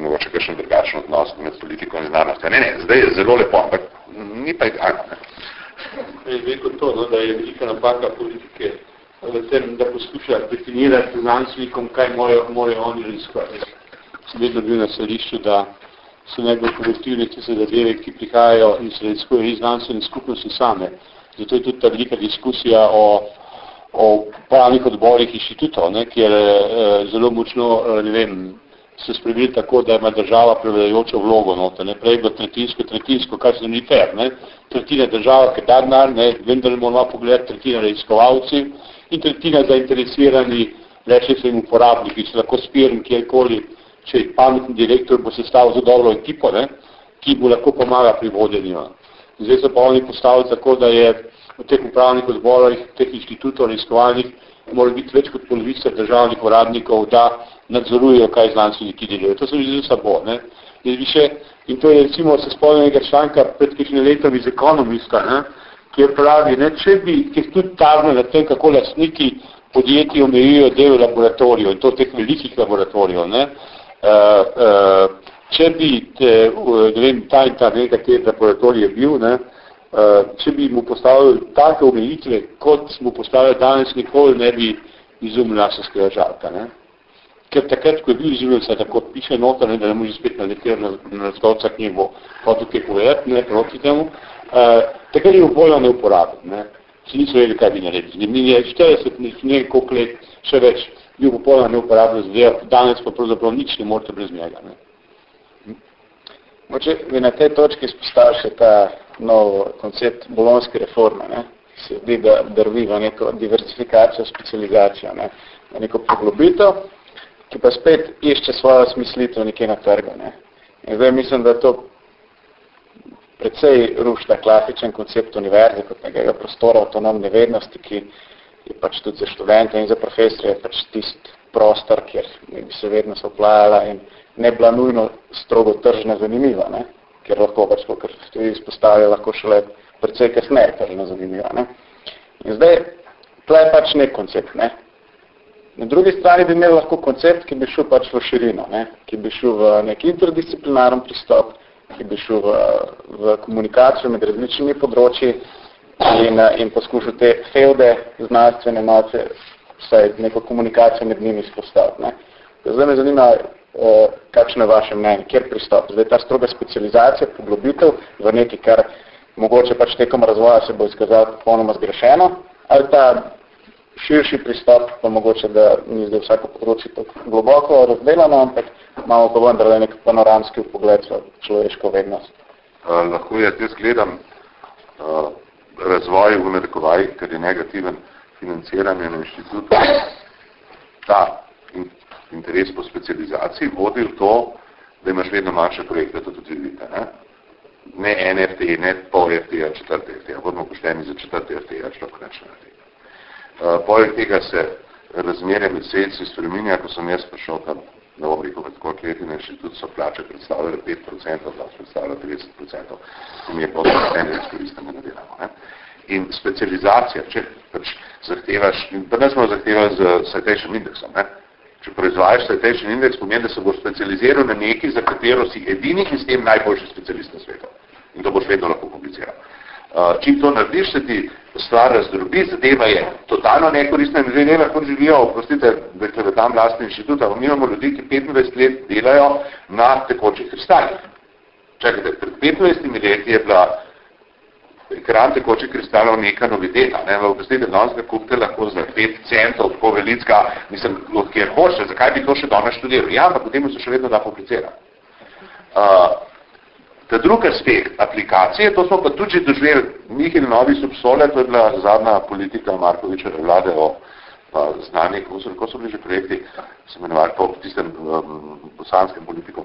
mogoče kakšen drugačen odnos med politiko in znanostjo. Ne, ne, zdaj je zelo lepo, ampak ni pa idealno. Je veliko to, no, da je velika napaka politike v tem, da poskuša definirati znanstvenikom, kaj morajo, morajo oni raziskovati. Sem vedno bil na središču, da so najbolj kolektivne tiste zadeve, ki prihajajo in se raziskujejo iz znanstvene skupnosti same. Zato je tudi ta velika diskusija o, o pravnih odborih inštitutov, ne, kjer eh, zelo močno, eh, ne vem, se spremenili tako, da ima država prevlajočo vlogo noter, ne, prej bilo tretjinsko, tretjinsko, kar se ni fair, ne, tretjina država, ki da denar, ne, vendar moramo pogledati tretjina reiskovalci in tretjina zainteresirani, reče se jim uporabniki, se lahko spirim kjerkoli, če je pametni direktor, bo se stavil za dobro ekipo, ne, ki bo lahko pomaga pri vodenju. Zdaj so pa oni postavili tako, da je v teh upravnih odborih, teh inštitutov reiskovalnih, mora biti več kot polovica državnih uradnikov, da nadzorujejo, kaj znanstveniki delajo. To se mi zdi sabo. Ne? In, to je recimo se spomnenega članka pred kakšne letom iz ekonomista, ne? kjer pravi, ne, če bi, ki tudi tarno na tem, kako lastniki podjetji omejujo del laboratorijev, in to teh velikih laboratorijev, ne? Uh, uh, če bi te, uh, ne vem, ta in ta nekaj laboratorij je bil, ne? Uh, če bi mu postavili take omejitve, kot smo postavili danes, nikoli ne bi izumili našega žalka. Ne? ker takrat, ko je bil izživljen, se tako piše noter, ne, da ne može spet naletir na, na razgovca knjigo, pa tukaj povedati, ne, proti temu, uh, takrat je bolj neuporaben, ne, si niso vedeli, kaj bi naredili. Mi je 40, ne koliko let, še več, bil popolno neuporaben zdaj, danes pa pravzaprav nič ne morate brez njega. Ne. Moče bi na tej točki spostavil še ta nov koncept bolonske reforme, ne, se zdi, da drvi v neko diversifikacijo, specializacijo, ne, v neko poglobitev, ki pa spet išče svojo smislitev nekje na trgu. Ne. In zdaj mislim, da to precej rušta klasičen koncept univerze kot nekega prostora avtonomne vednosti, ki je pač tudi za študente in za profesorje pač tist prostor, kjer bi se vedno soplajala in ne bila nujno strogo tržna zanimiva, ne. ker lahko pač, kot ste izpostavili, lahko šele precej kasneje tržna zanimiva. Ne. In zdaj, to je pač nek koncept, ne. Na drugi strani bi imeli lahko koncept, ki bi šel pač v širino, ne? ki bi šel v nek interdisciplinaren pristop, ki bi šel v, v komunikacijo med različnimi področji in, in poskušal te feude znanstvene malce, vsaj neko komunikacijo med njimi spostaviti. Ne? Zdaj me zanima, kakšno je vaše mnenje, kjer pristop. Zdaj ta stroga specializacija, poglobitev v nekaj, kar mogoče pač tekom razvoja se bo izkazalo popolnoma zgrešeno, ali ta širši pristop, pa mogoče, da ni zdaj vsako področje tako globoko razdelano, ampak imamo pa vendar nek panoramski pogled v človeško vednost. Uh, lahko jaz jaz gledam uh, razvoj v narekovaj, ker je negativen financiranje na inštitutu, ta interes po specializaciji vodil to, da imaš vedno manjše projekte, to tudi vidite. Ne? ne NFT, ne pol FT, četrte FT, bodimo pošteni za četrte FT, človek neče naredi. Eh, poleg tega se razmerje med sredstvi spreminja, ko sem jaz prišel tam na obriko med koliko leti na inštitut, so plače predstavljali 5%, da so predstavljali 30%, in je pa vse izkoristeno na delamo. Ne? In specializacija, če pač zahtevaš, in pa ne smo zahtevali z citation indexom, ne? Če proizvajaš citation indeks, pomeni, da se boš specializiral na neki, za katero si edini in s tem najboljši specialist na svetu. In to boš vedno lahko publiciral. Uh, čim to narediš, se ti stvar razdrobi, zadeva je totalno nekoristna in ne lahko živijo, oprostite, da je tam vlastni inštitut, ampak mi imamo ljudi, ki 25 let delajo na tekočih kristalih. Čakajte, pred 15 leti je bila ekran tekočih kristalov neka noviteta. Ne? V oprostite, danes ga kupite lahko za 5 centov, tako velicka, mislim, od kjer hoče, zakaj bi to še danes študiral? Ja, ampak potem se še vedno da publicirati. Uh, Ta drugi aspekt aplikacije, to smo pa tudi doživeli, Mihil Novi Subsole, to je bila zadnja politika Markovičeve vlade o znanih, kako so, kako so bili že projekti, se imenovali po tistem um, bosanskem politiku,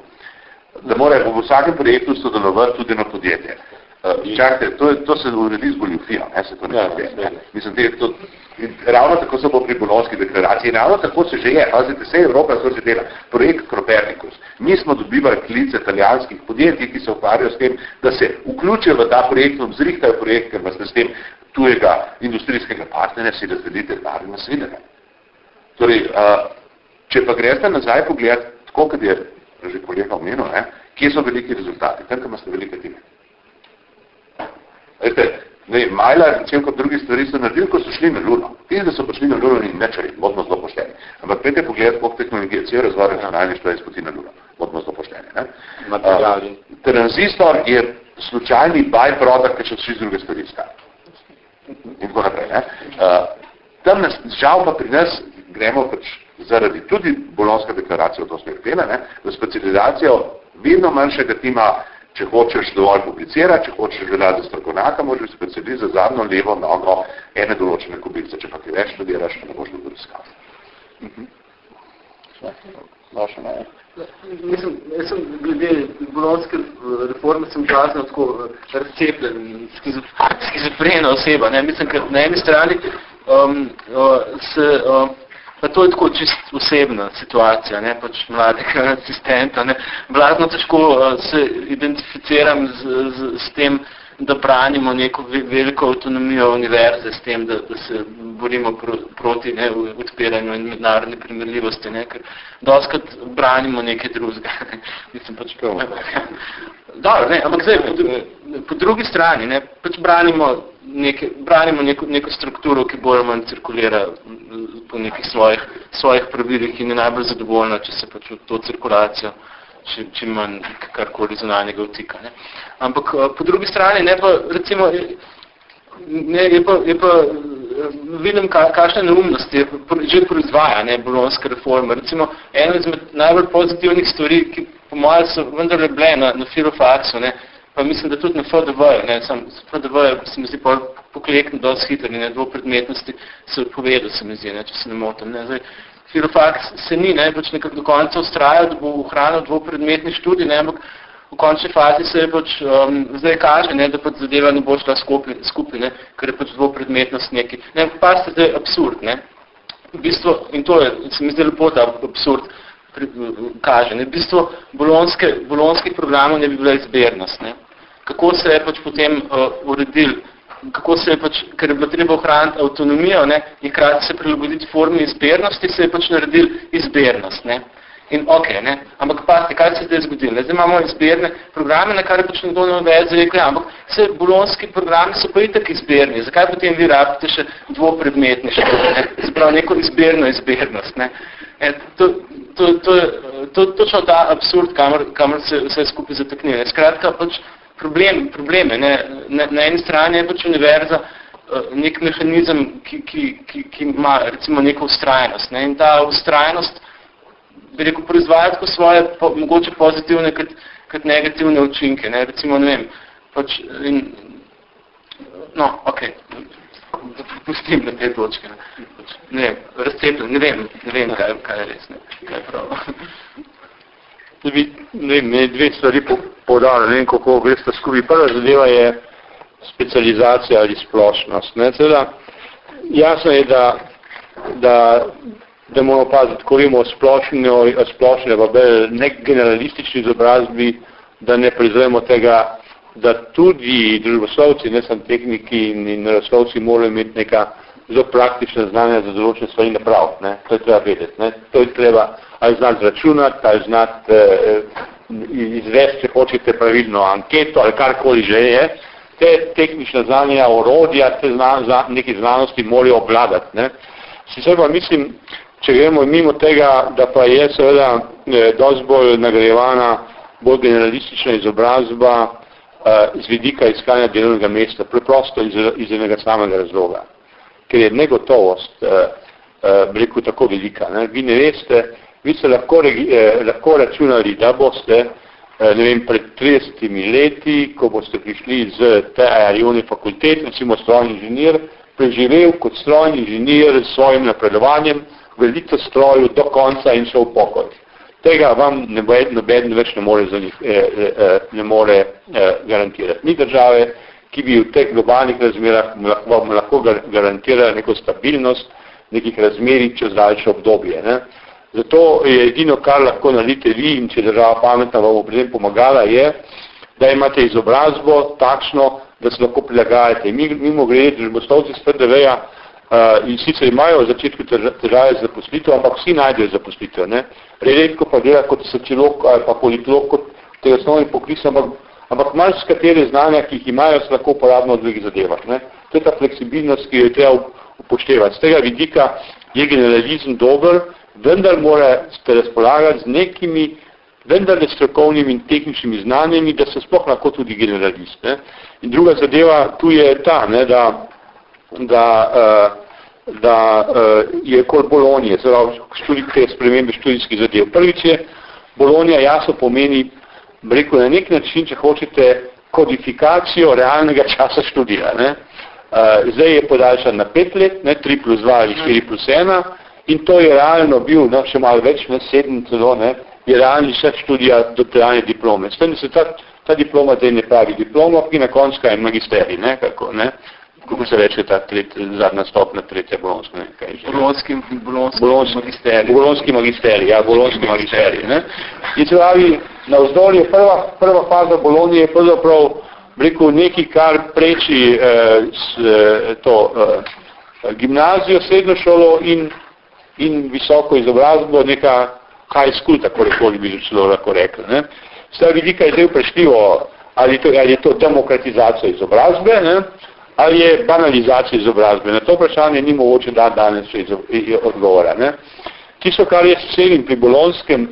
da mora v vsakem projektu sodelovati tudi na podjetje. Uh, čakajte, to, to se uredi z goljufijo, ne, se to ne ja, ne. Mislim, te, to, in ravno tako so bo pri bolonski deklaraciji, in ravno tako se že je, pazite, vse Evropa so že dela, projekt Copernicus. Mi smo dobivali klice italijanskih podjetij, ki se ukvarjajo s tem, da se vključijo v ta projekt, in zrihtajo projekt, ker vas s tem tujega industrijskega partnerja si razdelite denar in nasvidene. Torej, uh, če pa greste nazaj pogledati, tako kot je že kolega omenil, ne, kje so veliki rezultati, tam, kam ste velike time. Veste, ne, Majlar, recimo kot drugi stvari so naredili, ko so šli na Luno. Tisti, da so prišli na Luno, ni nečari, bodno zelo pošteni. Ampak pejte pogled, koliko tehnologije, cel razvoj računalništva je spoti na Luno. Bodno zelo pošteni. Ne? Uh, tranzistor je slučajni byproduct, ki so šli z druge stvari iskati. In tako naprej. Ne? Uh, tam nas, žal pa pri nas gremo pač zaradi tudi bolonska deklaracija v to smer pele, ne, v specializacijo vedno manjšega tima Če hočeš dovolj publicirati, če hočeš veljati za strokovnjaka, moraš specializ za zadnjo levo nogo ene določene kubice. Če pa ti več študiraš, ne boš dobro izkazal. Mhm. Mislim, jaz sem glede bolonske reforme sem časno tako razcepljen, skizofrena oseba. Ne? Mislim, ker na eni strani um, se um, Pa to je tako čist osebna situacija, ne, pač mladega asistenta, ne. Blazno težko uh, se identificiram z, z, z tem, da branimo neko veliko avtonomijo univerze s tem, da, da se borimo pro, proti ne, odpiranju in mednarodne primerljivosti, ne, ker doskrat branimo nekaj drugega. Mislim, pač, Dobro, ne, ampak zdaj, po, po drugi strani, ne, pač branimo, neke, branimo neko, neko strukturo, ki bolj manj cirkulira po nekih svojih, svojih pravilih in je najbolj zadovoljna, če se pač v to cirkulacijo čim, čim manj karkoli zunanjega vtika. Ne. Ampak po drugi strani, ne, pa, recimo, ne, je pa, je pa vidim, ka, kakšne neumnosti je že proizvaja ne, bolonska reforma. Recimo, eno izmed najbolj pozitivnih stvari, ki po mojem so vendar bile na, na filofaksu, ne, pa mislim, da tudi na FDV, ne, sam FDV se mi zdi poklekno dosti hitro, ne, dvopredmetnosti se odpovedal, se mi zdi, ne, če se ne motim. Ne, zdaj, filofaks se ni, ne, pač nekako do konca ustrajal, da bo ohranil dvopredmetni študij, ne, ampak v končni fazi se je pač um, zdaj kaže, ne, da pač zadeva ne bo šla skupaj, skupi, ne, ker je pač dvopredmetnost neki. Ne, pa ste zdaj absurd, ne. V bistvu, in to je, se mi zdi lepo ta absurd, kaže. Ne? V bistvu bolonske, bolonskih programov ne bi bila izbernost. Ne? Kako se je pač potem uh, uredil, kako se je pač, ker je bilo treba ohraniti avtonomijo ne? in krati se prilagoditi formi izbernosti, se je pač naredil izbernost. Ne? In ok, ne? ampak pasti, kaj se je zdaj zgodilo? Zdaj imamo izberne programe, na kar je pač nekdo ne odveze rekel, ja, ampak vse bolonski programi so pa itak izberni. Zakaj potem vi rabite še dvopredmetni škole? Ne? Zaprav neko izberno izbernost. Ne? E, to, to, to, to, točno ta absurd, kamor, kamor se vse skupaj zatekne. Skratka, pač problem, probleme. Ne? Na, na eni strani je pač univerza eh, nek mehanizem, ki, ki, ki, ki ima recimo neko ustrajnost. Ne? In ta ustrajnost, bi rekel, proizvaja tako svoje po, mogoče pozitivne kot, kot negativne učinke. Ne? Recimo, ne vem, pač, in, no, okej, okay pustim na te točke. Ne vem, razcepljen, ne vem, ne vem, kaj, kaj je res, ne, kaj je prav. Ne vem, ne dve stvari podala, ne vem, kako greste skupaj. Prva zadeva je specializacija ali splošnost. Ne, teda, jasno je, da, da, da moramo paziti, ko vemo o splošni, o splošni, nek generalistični izobrazbi, da ne prizvemo tega da tudi družboslovci, ne samo tehniki in, in naravoslovci, morajo imeti neka zelo praktične znanja za določene stvari napraviti. Ne? To je treba vedeti. Ne? To je treba ali znati zračunati, ali znati eh, izvesti, če hočete pravilno anketo ali karkoli že je. Te tehnične znanja, orodja, te zna, za, neki znanosti morajo obladati. Ne? Sicer pa mislim, če gremo mimo tega, da pa je seveda eh, dosti bolj nagrajevana bolj generalistična izobrazba eh, z vidika iskanja delovnega mesta, preprosto iz, iz enega samega razloga ker je negotovost eh, eh, rekel, tako velika. Ne? Vi ne veste, vi ste lahko, eh, lahko računali, da boste eh, vem, pred 30 leti, ko boste prišli z te aerione fakultet, recimo strojni inženir, preživel kot strojni inženir s svojim napredovanjem v veliko stroju do konca in šel pokoj. Tega vam noben več ne more, za njih, eh, eh, eh, ne more eh, garantirati. Ni države, ki bi v teh globalnih razmerah vam lahko garantirala neko stabilnost nekih razmerij čez daljše obdobje. Ne. Zato je edino, kar lahko nalite vi in če država pametna vam pri tem pomagala, je, da imate izobrazbo takšno, da se lahko prilagajate. Mi, mimo grede, družbostovci s TDV-ja uh, in sicer imajo v začetku težave z zaposlitev, ampak vsi najdejo zaposlitev. Redko pa dela kot sociolog ali pa politolog kot te osnovni poklis, ampak ampak imaš katere znanja, ki jih imajo, se lahko uporabno v drugih zadevah. Ne? To je ta fleksibilnost, ki jo je treba upoštevati. Z tega vidika je generalizem dober, vendar mora ste razpolagati z nekimi vendar strokovnimi in tehničnimi znanjami, da se sploh lahko tudi generalist. Ne? In druga zadeva tu je ta, ne, da, da, uh, da uh, je kot Bolonije, zelo te spremembe študijskih zadev. Prvič je, Bolonija jasno pomeni rekel, na nek način, če hočete, kodifikacijo realnega časa študija. Ne? Uh, zdaj je podaljšan na pet let, ne, 3 plus 2 ali 4 plus 1, in to je realno bil, no, še malo več, ne, 7 celo, ne, je realni še študija do trajanja diplome. S tem, da se ta, ta diploma zdaj ne pravi diploma, ki na končka je magisterij, ne, kako, ne, kako se reče ta tret, zadnja stopna, tretja bolonska, ne, kaj že. Bolonski, bolonski, bolonski magisterij. Bolonski magisterij, ja, bolonski magisterij, ne. In se pravi, na vzdolju prva, prva faza Bolonije je pravzaprav, rekel, nekaj, kar preči eh, s, eh, to eh, gimnazijo, srednjo šolo in, in visoko izobrazbo, neka high school, tako rekoli bi celo lahko rekli. Ne. Z tega vidika je zdaj vprašljivo, ali, to, ali je to demokratizacija izobrazbe, ne, ali je banalizacija izobrazbe. Na to vprašanje ni mogoče da danes odgovora. Ne? Tisto, kar je celim pri bolonskem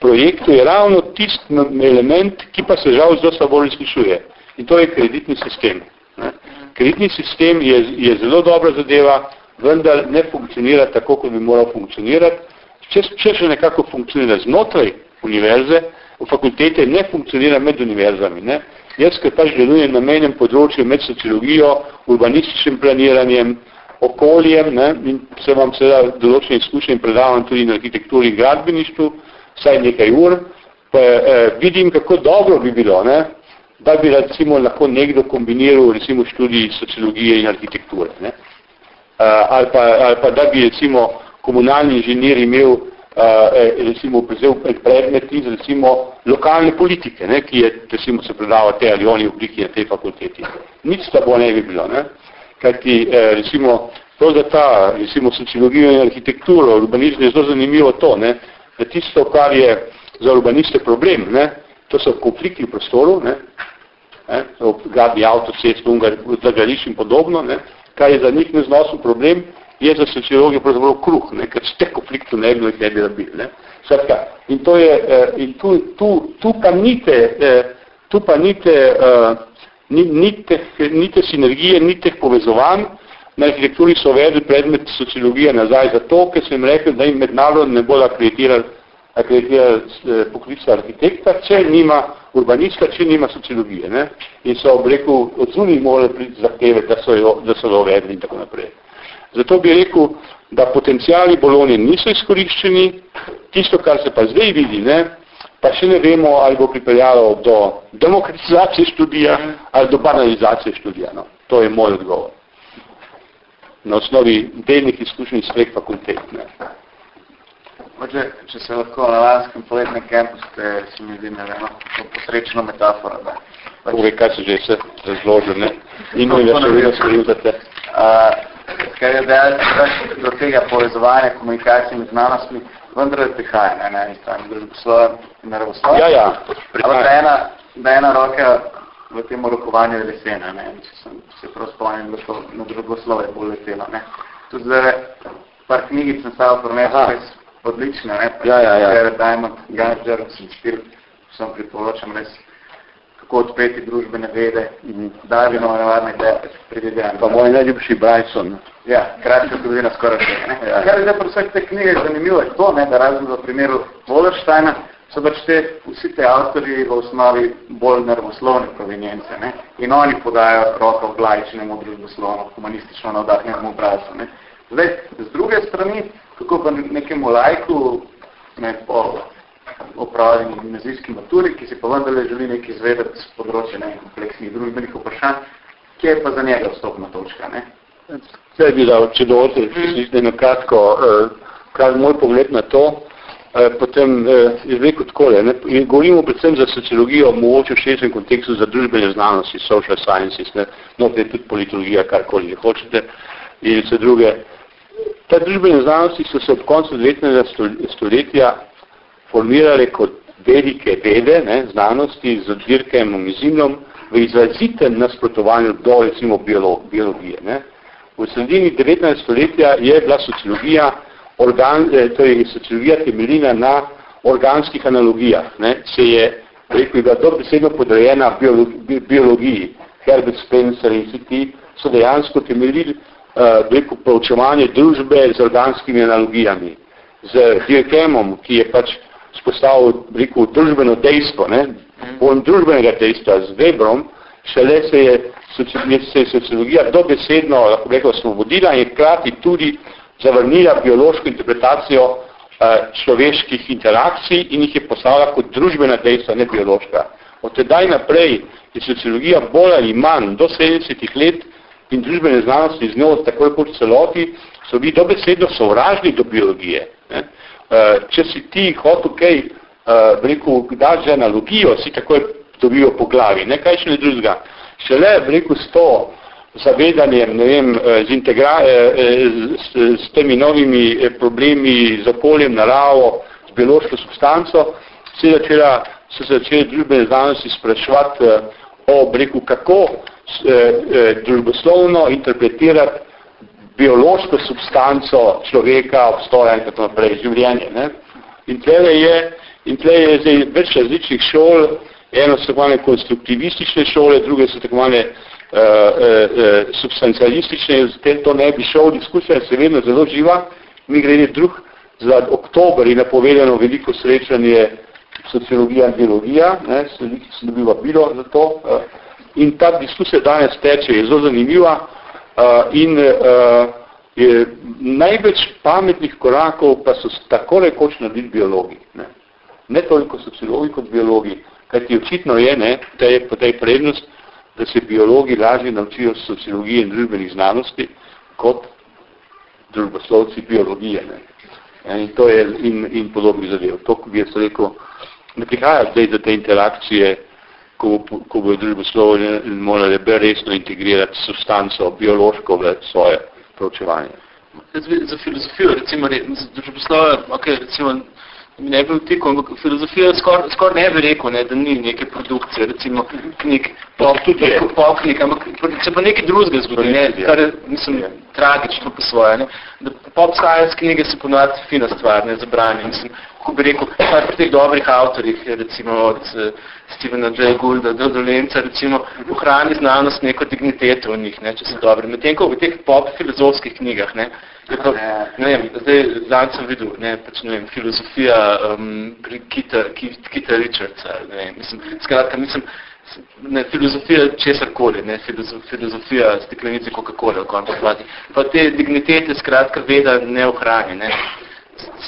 projektu, je ravno tist element, ki pa se žal zelo slabo resničuje. In to je kreditni sistem. Ne? Kreditni sistem je, je zelo dobra zadeva, vendar ne funkcionira tako, kot bi moral funkcionirati. Če, če še nekako funkcionira znotraj univerze, v fakultete ne funkcionira med univerzami. Ne? Jaz, ker pač delujem na menjem področju med sociologijo, urbanističnim planiranjem, okoljem ne, in se vam seveda določene izkušnje predavam tudi na arhitekturi in gradbeništvu, vsaj nekaj ur, pa eh, vidim, kako dobro bi bilo, ne, da bi recimo lahko nekdo kombiniral recimo študij sociologije in arhitekture. Ne. Eh, ali, pa, ali pa da bi recimo komunalni inženir imel uh, recimo prevzel predmet iz recimo lokalne politike, ne, ki je recimo se predava te ali oni obliki na tej fakulteti. Nič slabo ne bi bilo, ne. Kajti eh, recimo to za ta recimo sociologijo in arhitekturo, urbanizm je zelo zanimivo to, ne, da tisto, kar je za urbaniste problem, ne, to so konflikti v prostoru, ne, ne, gradbi avtocest, zagališ in podobno, ne, kar je za njih neznosen problem, je za sociologijo pravzaprav kruh, ne, ker ste konfliktu ne bi ne bi rabili. Ne. Skratka, in to je, eh, in tu, tu, tu pa nite, eh, tu pa nite, eh, nite, nite sinergije, nite povezovanj, na arhitekturi so vedli predmet sociologije nazaj zato, ker sem rekel, da jim mednarodno ne bodo akreditirali akreditiral poklica arhitekta, če nima urbanista, če nima sociologije. Ne? In so obreku od zunij morali priti zahteve, da so jo, da so jo uvedli in tako naprej. Zato bi rekel, da potencijali Bolonije niso izkoriščeni, tisto, kar se pa zdaj vidi, ne, pa še ne vemo, ali bo pripeljalo do demokratizacije študija ali do banalizacije študija. No. To je moj odgovor. Na osnovi delnih izkušnjih sveh fakultet. Ne. Moče, če se lahko na lanskem poletnem kempu ste, si mi zdi, ne vem, posrečno metafora. Da. Pač, kaj se že se razložil, ne? In no, ne, da se vi razkrivate. ker je del do tega povezovanja komunikacije med znanostmi, vendar prihaja ne, na eni strani, družboslova in naravoslovja. Ja, ja. Ampak da ena, da ena roka v tem rokovanju je lesena, ne, če sem se prav spomnim, da to na drugoslove bolj letelo, ne. Tudi par knjigic sem stava pronesel, res odlične, ne, ja, ja, ja. Jared Diamond, Ganja sem štir, sem priporočam res kako odpeti družbene vede, Mhm. Darwinova nevarna ideja, predvidevanja. Pa moj najljubši Bryson. Ja, kratka zgodovina skoraj vse. Ne? Ja. Kar je zdaj pri vseh teh knjigah zanimivo je to, ne, da razen v primeru Wallersteina, so pač te, vsi te avtorji v osnovi bolj nervoslovne provenience. Ne? In oni podajo roko v glajčnemu družboslovno, humanistično navdahnjenemu obrazu. Ne? Zdaj, z druge strani, kako pa nekemu lajku, ne, po opravljeni gimnazijski maturi, ki si pa vendarle želi nekaj izvedeti z področja ne, kompleksnih družbenih vprašanj, kje je pa za njega vstopna točka? Ne? Zdaj bi dal, če dovolite, mm. eno kratko, eh, kar moj pogled na to, eh, potem eh, je rekel takole, ne, in govorimo predvsem za sociologijo, mogoče v širšem kontekstu za družbene znanosti, social sciences, ne, no, tudi politologija, karkoli hočete, in vse druge. Ta družbene znanosti so se ob koncu 19. stoletja formirale kot velike vede, ne, znanosti z Dirkem Omizimnom, v izrazitem nasprotovanju do recimo biolo biologije. Ne. V sredini 19. stoletja je bila sociologija, organ, eh, torej sociologija temeljina na organskih analogijah. Ne. Se je, rekel, da dobesedno podrejena biologi, biologiji. Herbert Spencer in vsi ti so dejansko temeljili rekel, proučevanje družbe z organskimi analogijami. Z Dirkemom, ki je pač spostavil rekel, družbeno dejstvo, ne, pojem družbenega dejstva z Weberom, šele se je, se je sociologija dobesedno, lahko rekel, osvobodila in krati tudi zavrnila biološko interpretacijo uh, človeških interakcij in jih je postavila kot družbena dejstva, ne biološka. Od tedaj naprej je sociologija bolj ali manj do 70 let in družbene znanosti z njo takoj kot celoti so bili dobesedno sovražni do biologije. Ne. Uh, če si ti hotel kaj, uh, rekel, daš za analogijo, si takoj dobijo po glavi, ne kaj še ne drugega. Šele, rekel, s to zavedanjem, ne vem, z, integra, s, s temi novimi problemi, z okoljem, naravo, z biološko substanco, se začela, so se začeli družbene znanosti spraševati o, rekel, kako družboslovno interpretirati biološko substanco človeka, obstoja in tako naprej, življenje. Ne? In tle je, in tle je zdaj več različnih šol, eno so tako konstruktivistične šole, druge so tako mane uh, uh, substancialistične, tem to ne bi šel, diskusija je seveda zelo živa, mi grede drug, za oktober je napovedano veliko srečanje sociologija in biologija, ne, se dobiva bilo za to, uh, in ta diskusija danes teče, je zelo zanimiva, Uh, in uh, je največ pametnih korakov pa so tako rekoč naredili biologi. Ne, ne toliko sociologi kot biologi, kajti očitno je, ne, da je po tej prednost, da se biologi lažje naučijo sociologije in družbenih znanosti kot družboslovci biologije. Ne. In to je in, in podobnih zadev. To, bi jaz rekel, ne prihaja zdaj do te interakcije ko, ko bo družboslovo morali resno integrirati substanco biološko v svoje proučevanje. Za filozofijo, recimo, za družboslovo, ok, recimo, mi ne bi vtikal, ampak filozofijo skoraj skor ne bi rekel, ne, da ni neke produkcije, recimo knjig, pop, tudi pop knjig, ampak se pa nekaj drugega zgodi, ne, kar je, mislim, je. Tragično po svoje, ne, da pop science knjige so ponovati fina stvar, ne, zabranje, mislim, ko bi rekel, kar pri teh dobrih avtorjih, recimo od uh, Stevena J. Goulda do Dolenca, recimo, ohrani znanost neko digniteto v njih, ne, če so dobri. Medtem, ko v teh pop filozofskih knjigah, ne, je pa, ne vem, zdaj, dan sem videl, ne, pač, ne vem, filozofija um, pri Kita, Kita Richardsa, ne vem, mislim, skratka, mislim, ne, filozofija česarkoli, ne, filozofija steklenice Coca-Cola, v koncu pa te dignitete, skratka, veda ne ohrani, ne.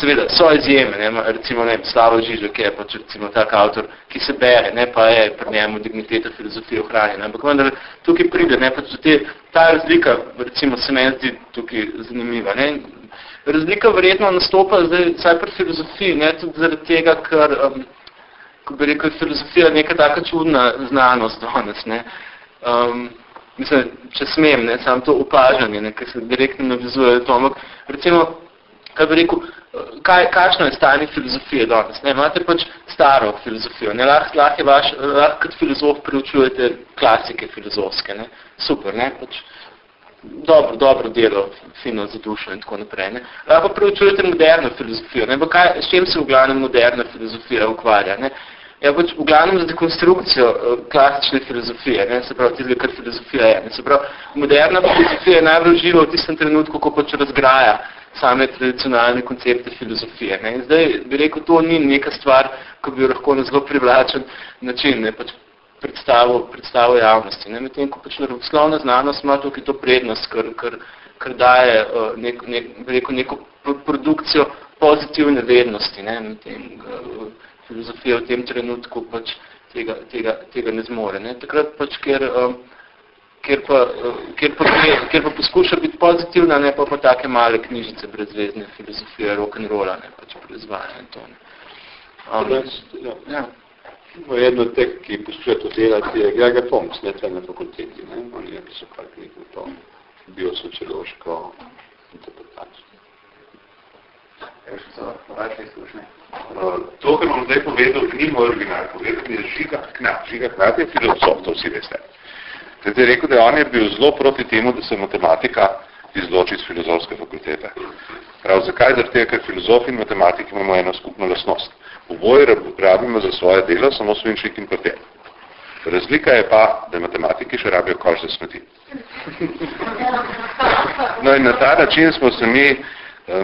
Seveda, so izjeme, ne, recimo, ne, Slavo Žižo, ki je pač recimo tak avtor, ki se bere, ne, pa je pri njemu digniteta filozofije ohranjena. Ampak vendar tukaj pride, ne, pač te, ta razlika, recimo, se meni zdi tukaj zanimiva, ne. Razlika verjetno nastopa zdaj, saj pri filozofiji, ne, tudi zaradi tega, ker, um, ko bi rekel, filozofija neka taka čudna znanost danes, ne. Um, mislim, če smem, ne, samo to opažanje, ne, ker se direktno navizuje to, ampak recimo, kaj bi rekel, kaj, kakšno je stanje filozofije danes? Ne, imate pač staro filozofijo, ne, lahko lah vaš, lahko kot filozof preučujete klasike filozofske, ne, super, ne, pač dobro, dobro delo, fino za dušo in tako naprej, ne, lahko preučujete moderno filozofijo, ne, kaj, s čem se v glavnem moderna filozofija ukvarja, ne, Ja, pač v glavnem za dekonstrukcijo uh, klasične filozofije, ne, se pravi, tistega, kar filozofija je. Ne, se pravi, moderna filozofija je najbolj živa v tistem trenutku, ko pač razgraja same tradicionalne koncepte filozofije. Ne. In zdaj bi rekel, to ni neka stvar, ko bi jo lahko na zelo privlačen način ne, pač predstavo, predstavo javnosti. Ne. Medtem, ko pač naravoslovna znanost ima tukaj to prednost, ker, ker, ker daje uh, nek, nek, rekel, neko produkcijo pozitivne vednosti. Ne, medtem, uh, filozofija v tem trenutku pač tega, tega, tega ne zmore. Ne? Takrat pač, ker, um, ker, pa, uh, ker, pa, ker, ker pa poskuša biti pozitivna, ne pa pa take male knjižice brezvezne filozofije rock'n'rolla, ne pač proizvajanje to. Ne? Um, ja. ja. Jedno od teh, ki poskuša to delati, je Grega Foms, ne na fakulteti. Ne? On je so kar knjigo to biosociološko interpretacijo. To, kar bom zdaj povedal, ni moj original, povedal mi je Žiga Knat. Žiga Knat je filozof, to vsi veste. Zdaj je rekel, da on je bil zelo proti temu, da se matematika izloči iz filozofske fakultete. Prav, zakaj? Zaradi tega, ker filozofi in matematiki imamo eno skupno lasnost. Oboje rabimo za svoje delo samo svinčnik in papir. Razlika je pa, da matematiki še rabijo za smeti. No in na ta način smo se mi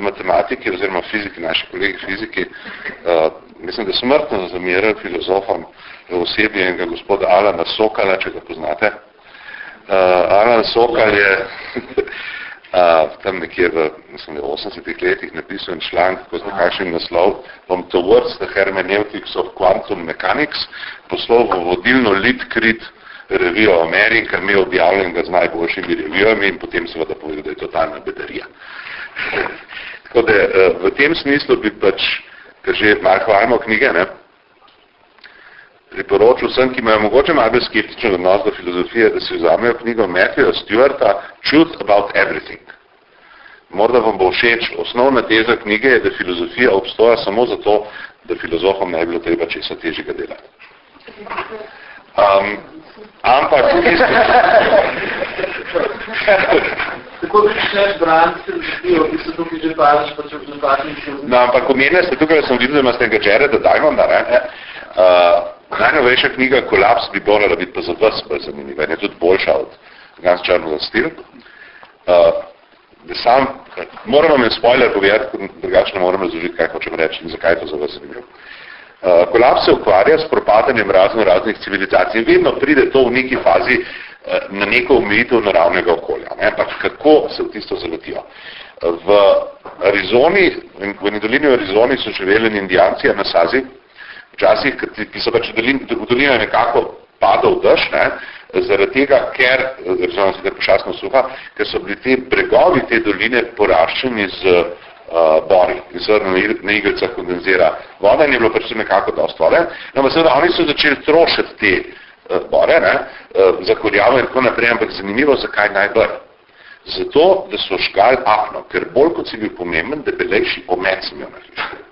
matematiki oziroma fiziki, naši kolegi fiziki, uh, mislim, da smrtno zamerali filozofom v osebi enega gospoda Alana Sokala, če ga poznate. Uh, Alan Sokal je uh, tam nekje v mislim, 80-ih letih napisal en članek, zna kakšen naslov, from towards the hermeneutics of quantum mechanics, poslov v vodilno litkrit revijo Amerika, mi objavljen ga z najboljšimi revijami in potem seveda povedal, da je totalna bedarija. Tako da eh, v tem smislu bi pač, ker že malo hvalimo knjige, ne, priporočil sem, ki imajo mogoče malo skeptičen odnos do filozofije, da si vzamejo knjigo Matthew Stewarta Truth about Everything. Morda vam bo všeč, osnovna teza knjige je, da filozofija obstoja samo zato, da filozofom ne bi bilo treba česa težjega delati. Um, ampak, Tako da začneš braniti filozofijo, ki se tukaj že pališ, pa če ne pališ. No, ampak omenja ste tukaj, da sem videl, da imate ga Jareda Diamonda, ne? Uh, najnovejša knjiga Kolaps bi morala biti pa za vas bolj zanimiva. Je tudi boljša od Gans Charles Steel. Uh, da sam, moram vam en spoiler povedati, drugače ne moram razložiti, kaj hočem reči in zakaj je to za vas zanimivo. Uh, kolaps se ukvarja s propadanjem razno raznih civilizacij. Vedno pride to v neki fazi na neko omejitev naravnega okolja. Ne? Ampak kako se v tisto zalotijo? V Arizoni, v nedolini v Arizoni so živeli indijanci, anasazi, včasih, ki so pač v dolini nekako padal dež, ne? zaradi tega, ker, Arizona se je pošasno suha, ker so bili te bregovi te doline poraščeni z uh, bori in se na, na igricah kondenzira voda in je bilo pač nekako dost vode. No, seveda, oni so začeli trošiti te Eh, bore, ne, eh, za kurjavo in tako naprej, ampak zanimivo, zakaj najbolj. Zato, da so škali ahno, ker bolj kot si bil pomemben, debelejši omet sem jo na hiši.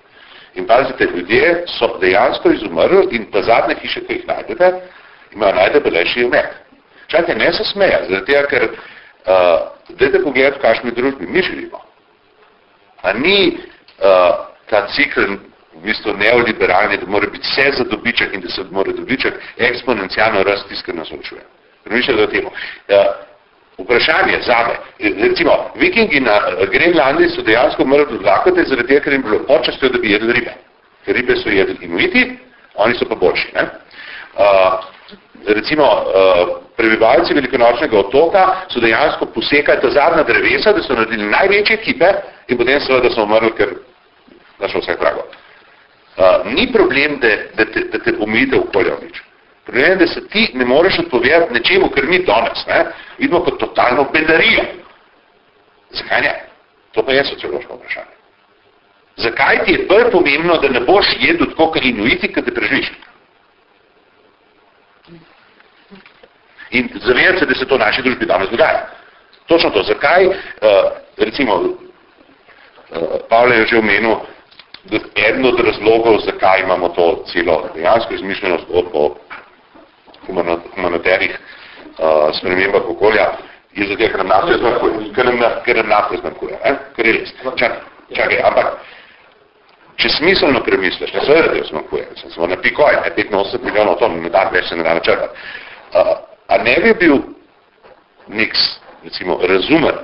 In pazite, ljudje so dejansko izumrli in pa zadnje hiše, ki jih najdete, imajo najdebelejši omet. Čajte, ne se smeja, tega, ker uh, dajte pogled, v kakšni družbi mi živimo. A ni uh, ta cikl v bistvu neoliberalni, da mora biti vse za dobiček in da se mora dobiček eksponencialno rast tiskar nas učuje. Premišljate o temu. Ja, vprašanje zame, recimo, vikingi na Grenlandiji so dejansko morali odlakati zaradi tega, ker jim bilo počastjo, da bi jedli ribe. Ker ribe so jedli inuiti, oni so pa boljši. Ne? Uh, recimo, uh, prebivalci velikonočnega otoka so dejansko posekali ta zadnja drevesa, da so naredili največje kipe in potem seveda so umrli, ker našel vse prago. Uh, ni problem, da, da te, da te omejite okolja nič. Problem je, da se ti ne moreš odpovedati nečemu, kar mi danes ne, vidimo kot totalno bedarijo. Zakaj ne? To pa je sociološko vprašanje. Zakaj ti je bolj pomembno, da ne boš jedel tako, kar inuiti, kad te preživiš? In zavedati se, da se to v naši družbi danes dogaja. Točno to. Zakaj, uh, recimo, uh, Pavle je že omenil, da eden od razlogov, zakaj imamo to celo dejansko izmišljeno zgodbo o humanitarnih uh, spremembah okolja, je zato, ker nam nafte zmanjkuje. Ker nam, ker nam nafte zmanjkuje. Eh? Ker je res. Čakaj, čakaj, ampak če smiselno premisliš, ne seveda, da jo zmanjkuje, smo na pikoj, ne 85 milijonov ton, ne dan več se ne da načrpati. Uh, a ne bi bil nek, recimo, razumen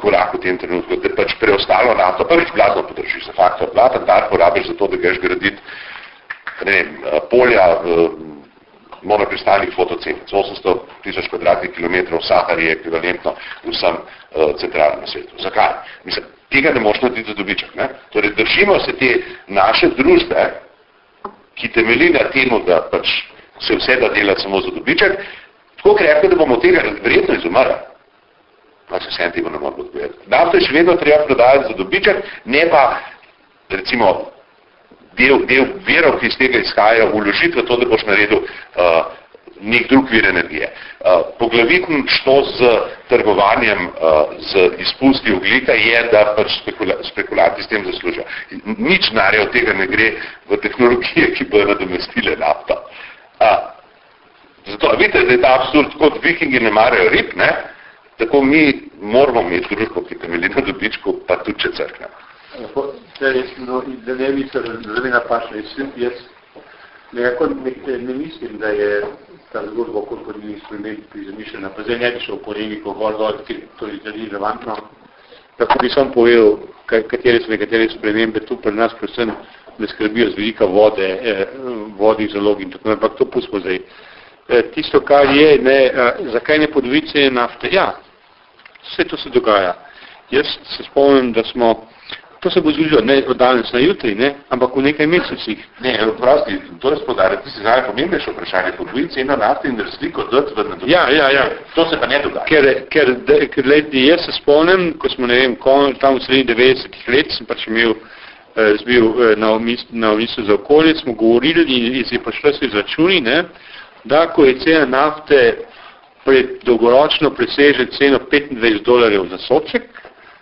korak v tem trenutku, da pač preostalo nato, prvič blazno podržiš za faktor, blatan dar porabiš za to, da gaš graditi ne vem, uh, polja, uh, monokristalinih fotocelic. 800 tisoč kvadratnih kilometrov Sahari je ekvivalentno vsem uh, centralnem svetu. Zakaj? Mislim, tega ne možno narediti za dobiček. Ne? Torej, držimo se te naše družbe, ki temelji na temu, da pač se vse da delati samo za dobiček, tako krepko, da bomo tega verjetno izumrli. Pa se vsem tega ne moramo odpovedati. Nafto je še vedno treba prodajati za dobiček, ne pa, recimo, del, del verov, ki iz tega izhajajo, vložiti v to, da boš naredil uh, nek drug vir energije. Uh, poglavitno što z trgovanjem uh, z izpusti oglika je, da pač spekula, spekulanti s tem zaslužijo. Nič narja od tega ne gre v tehnologije, ki bojo nadomestile nafto. Uh, zato vidite, da je ta absurd, kot vikingi ne marajo rib, ne? Tako mi moramo imeti družbo, ki temelji na dobičku, pa tudi če crknemo. No, da ne bi se zelo napačno. Jaz nekako ne, ne mislim, da je ta zgodba okoli podnebnih sprememb prizamišljena. Pa zdaj ne bi šel polemiko gor dol, ker to je zelo relevantno. Tako bi sam povedal, katere so nekatere spremembe tu pri nas predvsem ne skrbijo z velika vode, eh, vodnih zalog in tako ampak to pustimo zdaj. Eh, tisto, kar je, ne, eh, zakaj ne podvice nafte? Ja, vse to se dogaja. Jaz se spomnim, da smo To se bo zgodilo ne od danes na jutri, ne? ampak v nekaj mesecih. Ne, prosti, to je spodarjati, ti si zdaj pomembnejše vprašanje, podvoji cena nafte in razliko dati v nadobiti. Ja, ja, ja. To se pa ne dogaja. Ker, ker, de, ker leti, jaz se spomnim, ko smo, ne vem, ko, tam v sredi 90-ih let, sem pač imel eh, zbil eh, na omislu za okolje, smo govorili in, in si pašli so izračuni, ne, da ko je cena nafte pred, dolgoročno preseže ceno 25 dolarjev za soček,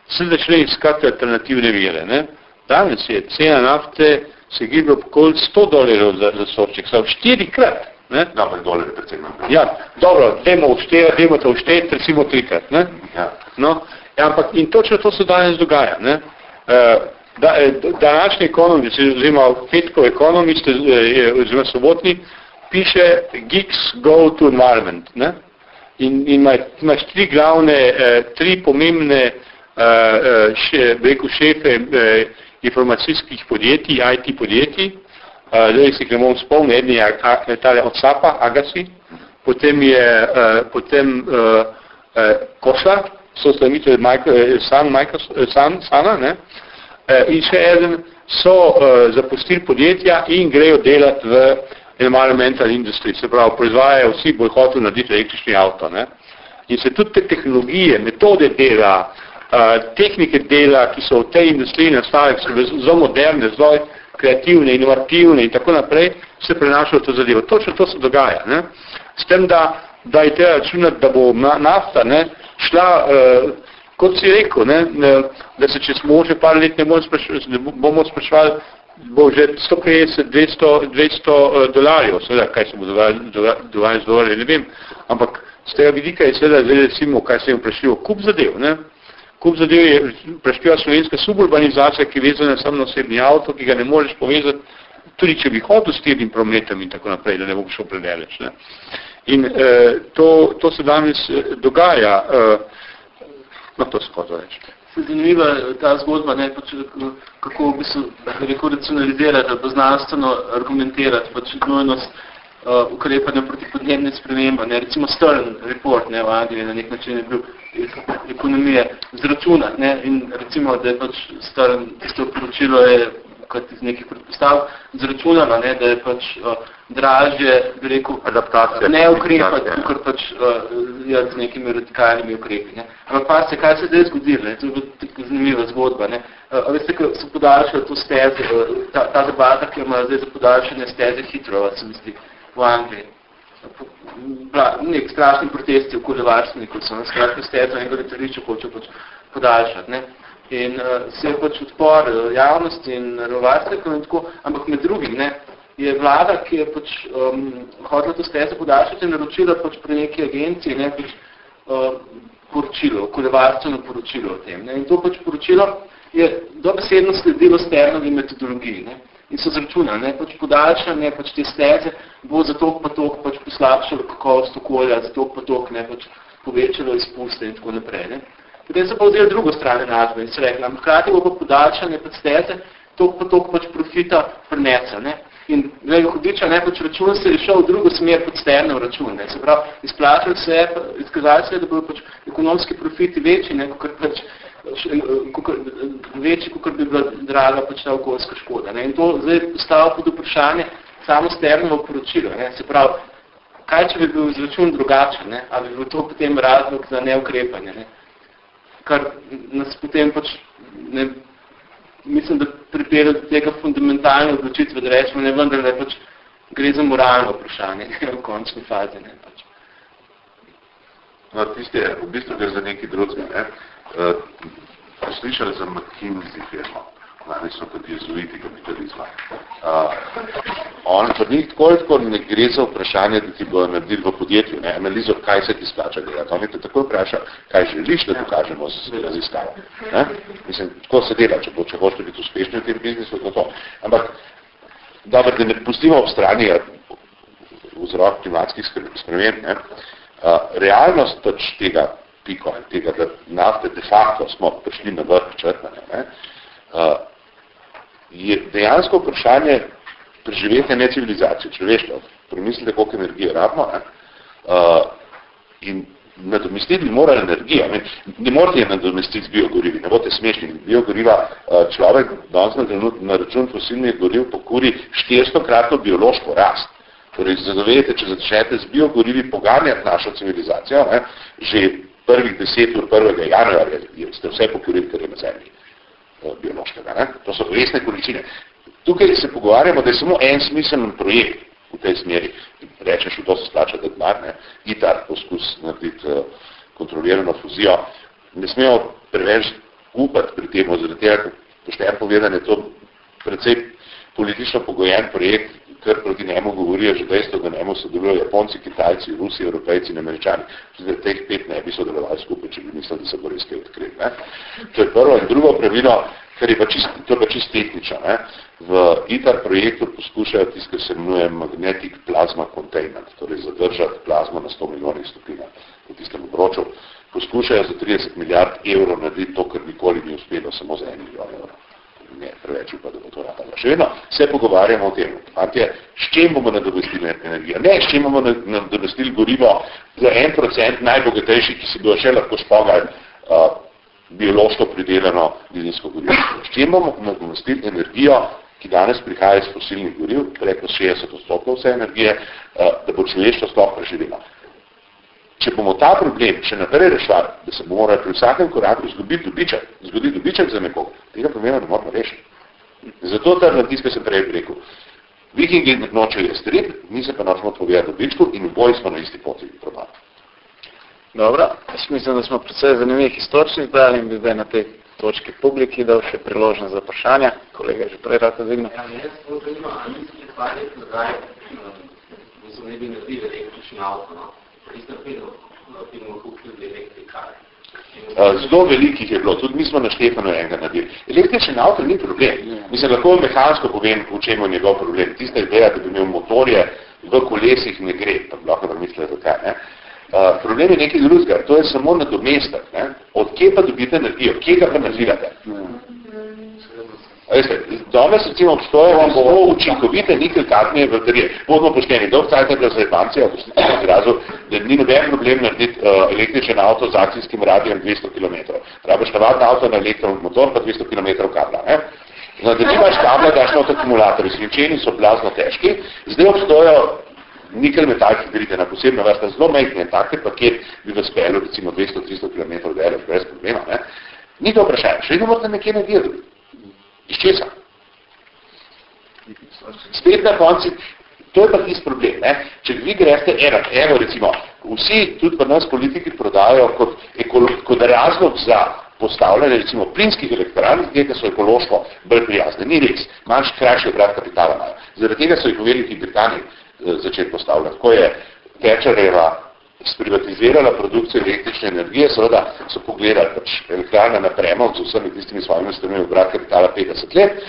se začne iskati alternativne vire. Ne? Danes je cena nafte se giblja okoli 100 dolarjev za, za sorček, samo štirikrat. Ne? Dobro, dolarje predvsem. Ja, dobro, dajmo uštejati, dajmo to uštejati, recimo trikrat. Ne? Ja. No, ja, ampak in točno to se danes dogaja. Ne? Uh, da, eh, današnji ekonomist, oziroma Fetkov ekonomist, eh, oziroma sobotni, piše Geeks go to environment. Ne? In, in imaš tri glavne, eh, tri pomembne uh, še, rekel, šefe uh, informacijskih podjetij, IT podjetij, uh, zdaj se ne bom spomnil, edni je tale od SAPA, Agassi, potem je uh, potem uh, uh, Kosa, so stavitelj San, San, Sana, ne? Uh, in še eden so uh, zapustili podjetja in grejo delati v environmental industry, se pravi, proizvajajo vsi bolj hotel narediti električni avto. Ne? In se tudi te tehnologije, metode dela, tehnike dela, ki so v tej industriji nastale, ki so zelo moderne, zelo kreativne, inovativne in tako naprej, se prenašajo to zadevo. Točno to se dogaja. Ne? S tem, da, da je treba računati, da bo nafta ne, šla, uh, kot si rekel, ne, da se čez može par let ne bomo sprašvali, bo že 150, 200, 200 dolarjev, seveda, kaj se bo dogajalo z dolarje, ne vem, ampak z tega vidika je seveda, zdaj recimo, kaj se jim vprašljivo, kup zadev, ne, Kup zadev je prešpila slovenska suburbanizacija, ki je vezana samo na osebni avto, ki ga ne moreš povezati, tudi če bi hodil s tebim prometom in tako naprej, da ne bo šel predeleč. Ne. In eh, to, to se danes eh, dogaja, eh, no to se hodo reči. Zanimiva ta zgodba, ne, pač, kako bi se rekel racionalizirati, ali znanstveno argumentirati, pač nujnost uh, ukrepanja proti podnebne spremembe. Ne, recimo Stern report ne, v Angliji na nek način je bil ekonomije zračunati. Ne, in recimo, da je pač Stern tisto poročilo je kot iz nekih predpostav zračunala, ne, da je pač uh, dražje, bi rekel, adaptacija, ne ukrepati, ja. kot pač uh, z nekimi radikalnimi ukrepi. Ne. Ampak pa se, kaj se zdaj zgodilo? Ne, to je bila zanimiva zgodba. Ne. Uh, veste, ko so podaljšali to steze, uh, ta, ta debata, ki ima zdaj za podaljšanje steze hitro, se misli, v Angliji. nek strašni protesti okoljevarstvenikov so na skratko stezo enega letališča hoče pač podaljšati. Ne? In uh, se je pač odpor javnosti in rovarstvenikov in tako, ampak med drugim ne, je vlada, ki je pač um, hotela to stezo podaljšati, naročila pač pri neki agenciji ne, pač, uh, poročilo, okoljevarstveno poročilo o tem. Ne? In to pač poročilo je dobesedno sledilo sternovi metodologiji. Ne? in so zračunali, ne, pač podaljšanje, pač te steze bo za tok pa tok pač poslabšalo kakovost okolja, za tok pa tok ne, pač povečalo izpuste in tako naprej. Ne. Potem so pa vzeli drugo stran enačbe in se rekli, hkrati bo pa podaljšanje steze, tok pa tok pač profita prineca. Ne. In glede hudiča, ne, pač račun se je šel v drugo smer pod sterne v račun. Ne. Se pravi, izplačali se je, izkazali se je, da bodo pač ekonomski profiti večji, ne, kot pač večji, kot bi bila draga pač ta okoljska škoda. Ne? In to zdaj postavlja pod vprašanje samo sternovo poročilo. Ne? Se pravi, kaj če bi bil izračun drugačen, ne? ali bi bil to potem razlog za neukrepanje. Ne? Kar nas potem pač, ne, mislim, da pripelje do tega fundamentalne odločitve, da rečemo, ne vendar, da pač gre za moralno vprašanje ne? v končni fazi. Ne? Pač. No, tiste, v bistvu gre za neki drugega. Ne? Uh, slišali za McKinsey firmo, oni so kot jezuiti kapitalizma. Uh, on pa ni tako, tako ne gre za vprašanje, da ti bojo naredili v podjetju, ne, analizo, kaj se ti splača delati. Oni te tako vpraša, kaj želiš, da dokažemo z raziskavo. Mislim, tako se dela, če, bo, če hočete biti uspešni v tem biznisu, to to. Ampak, dobro, da ne pustimo ob strani vzrok klimatskih sprememb, ne, uh, realnost pač tega piko tega, da nafte de facto smo prišli na vrh črpanja, ne, uh, je dejansko vprašanje preživetja ne civilizacije, človeštva. Premislite, koliko energije rabimo ne, uh, in nadomestiti bi morali energijo. Ne, ne morate je nadomestiti z biogorivi, ne bote smešni. Biogoriva uh, človek danes na, na račun fosilnih goriv pokuri 400 kratno biološko rast. Torej, zadovedete, če začnete z biogorivi poganjati našo civilizacijo, ne, že prvih deset ur 1. januarja ste vse pokurili, kar je na zemlji eh, biološkega. Ne? To so resne količine. Tukaj se pogovarjamo, da je samo en smiseln projekt v tej smeri. Rečeš, v to se splača, da denar, ne? ITAR poskus narediti uh, kontrolirano fuzijo. Ne smemo preveč upati pri tem, zaradi tega, pošteno povedano, je to precej politično pogojen projekt, kar proti njemu govorijo že dejstvo, da njemu sodelujo Japonci, Kitajci, Rusi, Evropejci in Američani. Zdaj, teh pet ne bi sodelovali skupaj, če bi mislili, da se bo res kaj odkriti. Ne? To je prvo. In drugo pravilo, kar je pa čist, to je pa čist tehnično. Ne? V ITAR projektu poskušajo tisto, kar se imenuje magnetic plasma containment, torej zadržati plazmo na 100 milijonih stopinah v tistem obroču. Poskušajo za 30 milijard evrov narediti to, kar nikoli ni uspelo, samo za 1 milijon evrov ne preveč upa, da bo to ratalo. Še vedno se pogovarjamo o tem, fantje, s čem bomo nadomestili energijo? Ne, s čem bomo nadomestili gorivo za en procent najbogatejših, ki si bodo še lahko spogali uh, biološko pridelano dizinsko gorivo. S čem bomo nadomestili energijo, ki danes prihaja iz fosilnih goriv, preko 60 odstotkov vse energije, da bo človeštvo sploh preživelo če bomo ta problem še naprej rešvali, da se bomo morali pri vsakem koraku zgubiti dobiček, zgoditi dobiček za nekoga, tega problema ne moramo rešiti. Zato ta natis, ki sem prej rekel, vikingi nočejo je strip, mi se pa nočemo povedati dobičku in oboji smo na isti poti propad. Dobro, jaz mislim, da smo predvsej zanimivih istočnih dali in bi zdaj na tej točki publiki dal še priložnost za vprašanja. Kolega je že prej rad zvignil. Ja, jaz bo zanima, a mislite pa let nazaj, da so ne bi naredili električni avto, no? Zelo velikih je bilo, tudi mi smo na Štefanu enega naredili. Električen avto ni problem. Mislim, lahko mehansko povem, v čem je njegov problem. Tista ideja, da bi imel motorje v kolesih, ne gre, pa lahko da misle za kaj. Ne? Uh, problem je nekaj drugega, to je samo nadomestek. Od kje pa dobite energijo? Kje ga pa nazivate? Veste, danes recimo obstojajo zelo učinkovite nikelkadmije baterije. Bodimo pošteni, dolg cajt je bila za Japancija, izrazu, da ni noben problem narediti uh, električen avto z akcijskim radijem 200 km. Rabiš navadno avto na elektromotor pa 200 km kabla. Ne? No, da nimaš kabla, daš not akumulatorji, svinčeni so blazno težki. Zdaj obstojajo nikel metal hidrite na posebno vrsta, zelo majhne, take paket bi vas pelil recimo 200-300 km velik, brez problema. Ne? Ni to vprašanje, še vedno morate nekje nadirati. Iz česa? Spet na konci, To je pa tisti problem. Ne? Če vi greste eno, eno recimo, vsi tudi pa nas politiki prodajajo kot, kot razlog za postavljanje recimo plinskih elektrarn, ki so ekološko bolj prijazne. Ni res, manjš krajši obrat kapitala imajo. Zaradi tega so jih v Veliki Britaniji eh, začeti postavljati. Ko je Thatcherjeva sprivatizirala produkcijo električne energije, seveda so pogledali pač elektrarna na premog z vsemi tistimi svojimi stremi obrat kapitala 50 let,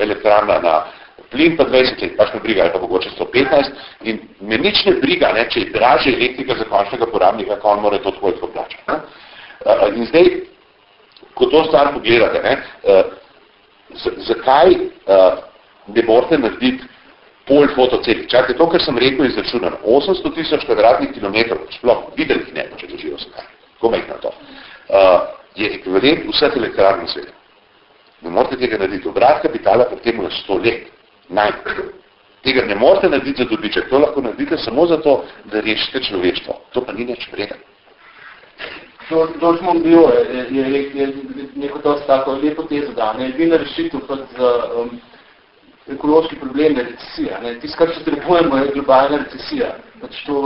elektrarna na plin pa 20 let, pač me briga, ali pa mogoče 115, in me nič ne briga, ne, če je draže elektrika za končnega porabnika, ko on mora to tako tako plačati. Ne. In zdaj, ko to stvar pogledate, ne, zakaj ne morate narediti pol fotocelik? Čakaj, to, kar sem rekel, je izračunano. 800 tisoč kvadratnih kilometrov, sploh videli ne, če doživo se kaj, komaj na to, je ekvivalent vseh elektrarn na svetu. Ne morate tega narediti. Obrat kapitala pri temu je 100 let naj. Tega ne morete narediti za dobiček, to lahko naredite samo zato, da rešite človeštvo. To pa ni nič vreden. To, to smo bil, je, je, je neko to tako lepo tezo da. Ne, edina rešitev pa za um, ekološki problem je recesija. Ne. Tis, kar se trebujemo, je globalna recesija. Pač to,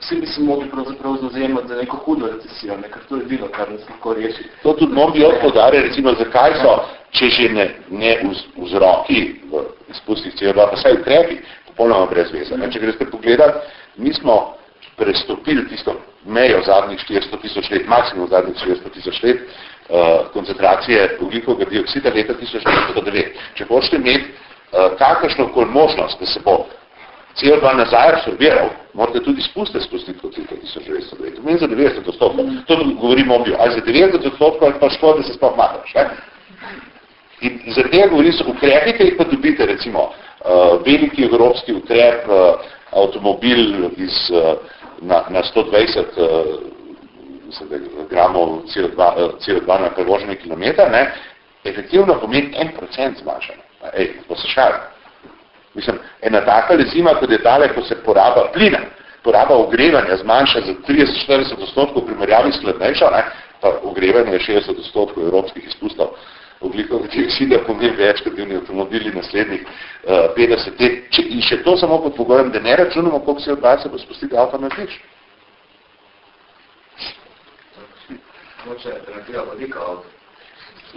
vsi bi se mogli pravzaprav zauzemati za neko hudo recesijo, ne, ker to je bilo, kar nas lahko reši. To tudi mnogi odpodare, recimo, zakaj so, če že ne, ne vzroki v izpustih CO2, pa saj ukrepi, popolnoma brez veze. Ne. Če greste pogledati, mi smo prestopili tisto mejo zadnjih 400 tisoč let, maksimum zadnjih 400 tisoč let, uh, koncentracije ugljikovega dioksida leta 1909. Če hočete imeti uh, kakršno kol možnost, da se bo CO2 nazaj absorbiral, morate tudi spuste spustiti kot leta 1909. Meni za 90 odstotkov. To govorimo o. Ali za 90 odstotkov ali pa škoda, da se sploh matraš. Ne? In zaradi tega govorim, so ukrepite in pa dobite recimo uh, veliki evropski ukrep, uh, avtomobil iz, uh, na, na 120 uh, gramov CO2, uh, CO2 na prevoženi kilometr, ne? efektivno pomeni 1% zmanjšanje. Ej, to se šalim. Mislim, ena taka lezima, kot je tale, ko se poraba plina, poraba ogrevanja zmanjša za 30-40 odstotkov primerjavi s hladnejšo, ne, pa ogrevanje je 60 odstotkov evropskih izpustov oglikovih dioksida, pomeni več, kot bi avtomobili naslednjih uh, 50 let. Če, in še to samo pod pogojem, da ne računamo, koliko se odbaj se bo spustiti avto na tiš.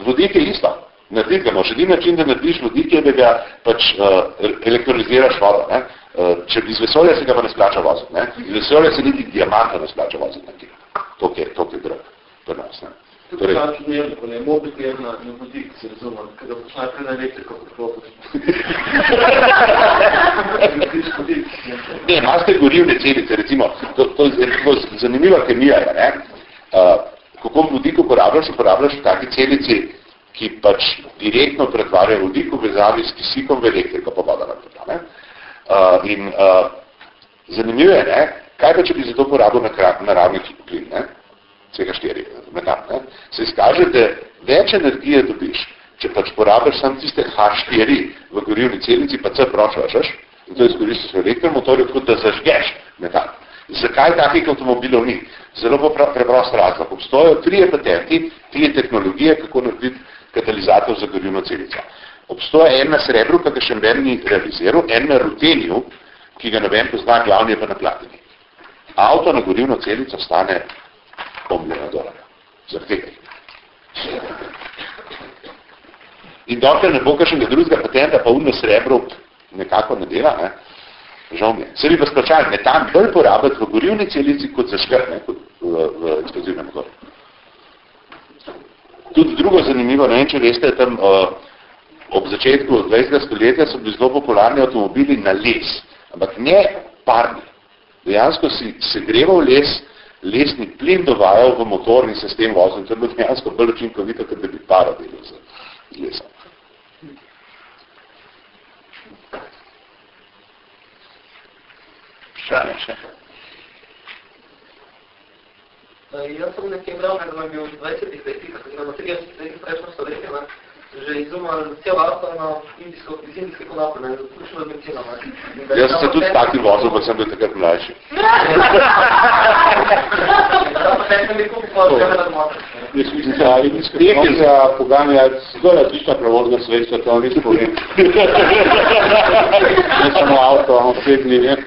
Vodik je isto. Narediti ga moraš. Edini način, da narediš vodik, je, da ga pač uh, elektroliziraš vodo. Ne? Uh, če iz vesolja se ga pa ne splača voziti. Ne? Iz vesolja se niti diamanta ne splača voziti. To je, to je drag. Je nas. Ne? Torej, to je dnevno, ne mobi na, vodik, se razumem, ker da počne naprej na elektriko priklopi. ne, imate gorivne celice, recimo, to, to je zanimiva kemija, ne? Uh, kako vodik uporabljaš, uporabljaš v taki celici, ki pač direktno pretvarja vodik v vezavi s kisikom v elektriko, pa voda na? Uh, in uh, zanimivo je, ne? kaj pa, če bi za to porabil na naravni plin, ne? CH4 metan, ne? se izkaže, da več energije dobiš, če pač porabiš sam tiste H4 v gorivni celici, pa C prošvaš, in to izkoristiš v elektromotorju, kot da zažgeš metan. Zakaj takih avtomobilov ni? Zelo preprost razlog. Obstojajo trije patenti, trije tehnologije, kako narediti katalizator za gorivno celico. Obstoja en na srebru, pa ga še noben ni realiziral, en na ruteniju, ki ga noben pozna, glavni je pa na platini. Avto na gorivno celico stane pol milijona dolarja. Tega. In dokler ne bo kakšnega drugega patenta, pa unno srebro nekako ne dela, ne, žal mi je. Se bi pa splačali metan bolj porabiti v gorivni celici kot za škrt, ne, kot v, v eksplozivnem motorju. Tudi drugo zanimivo, ne vem, če veste, tam uh, ob začetku 20. stoletja so bili zelo popularni avtomobili na les, ampak ne parni. Dejansko si segreval les, lesni plin dovajal v motor in se s tem vozil. To je bilo dejansko bolj učinkovito, kot da bi para delal z lesom. Vprašanje še. Jaz sem nekaj bral, da je bil v 20 letih, kako imamo 30 letih prejšnjo stoletje, že izumal cel avto na indijsko, iz indijske konope, ne, vključno z benzinom. Jaz sem se tudi takim vozil, pa sem bil takrat mlajši. Rijek je za pogajanje zelo različna prevozna sredstva, to vam res povem. Ne samo avto, osebni, ne.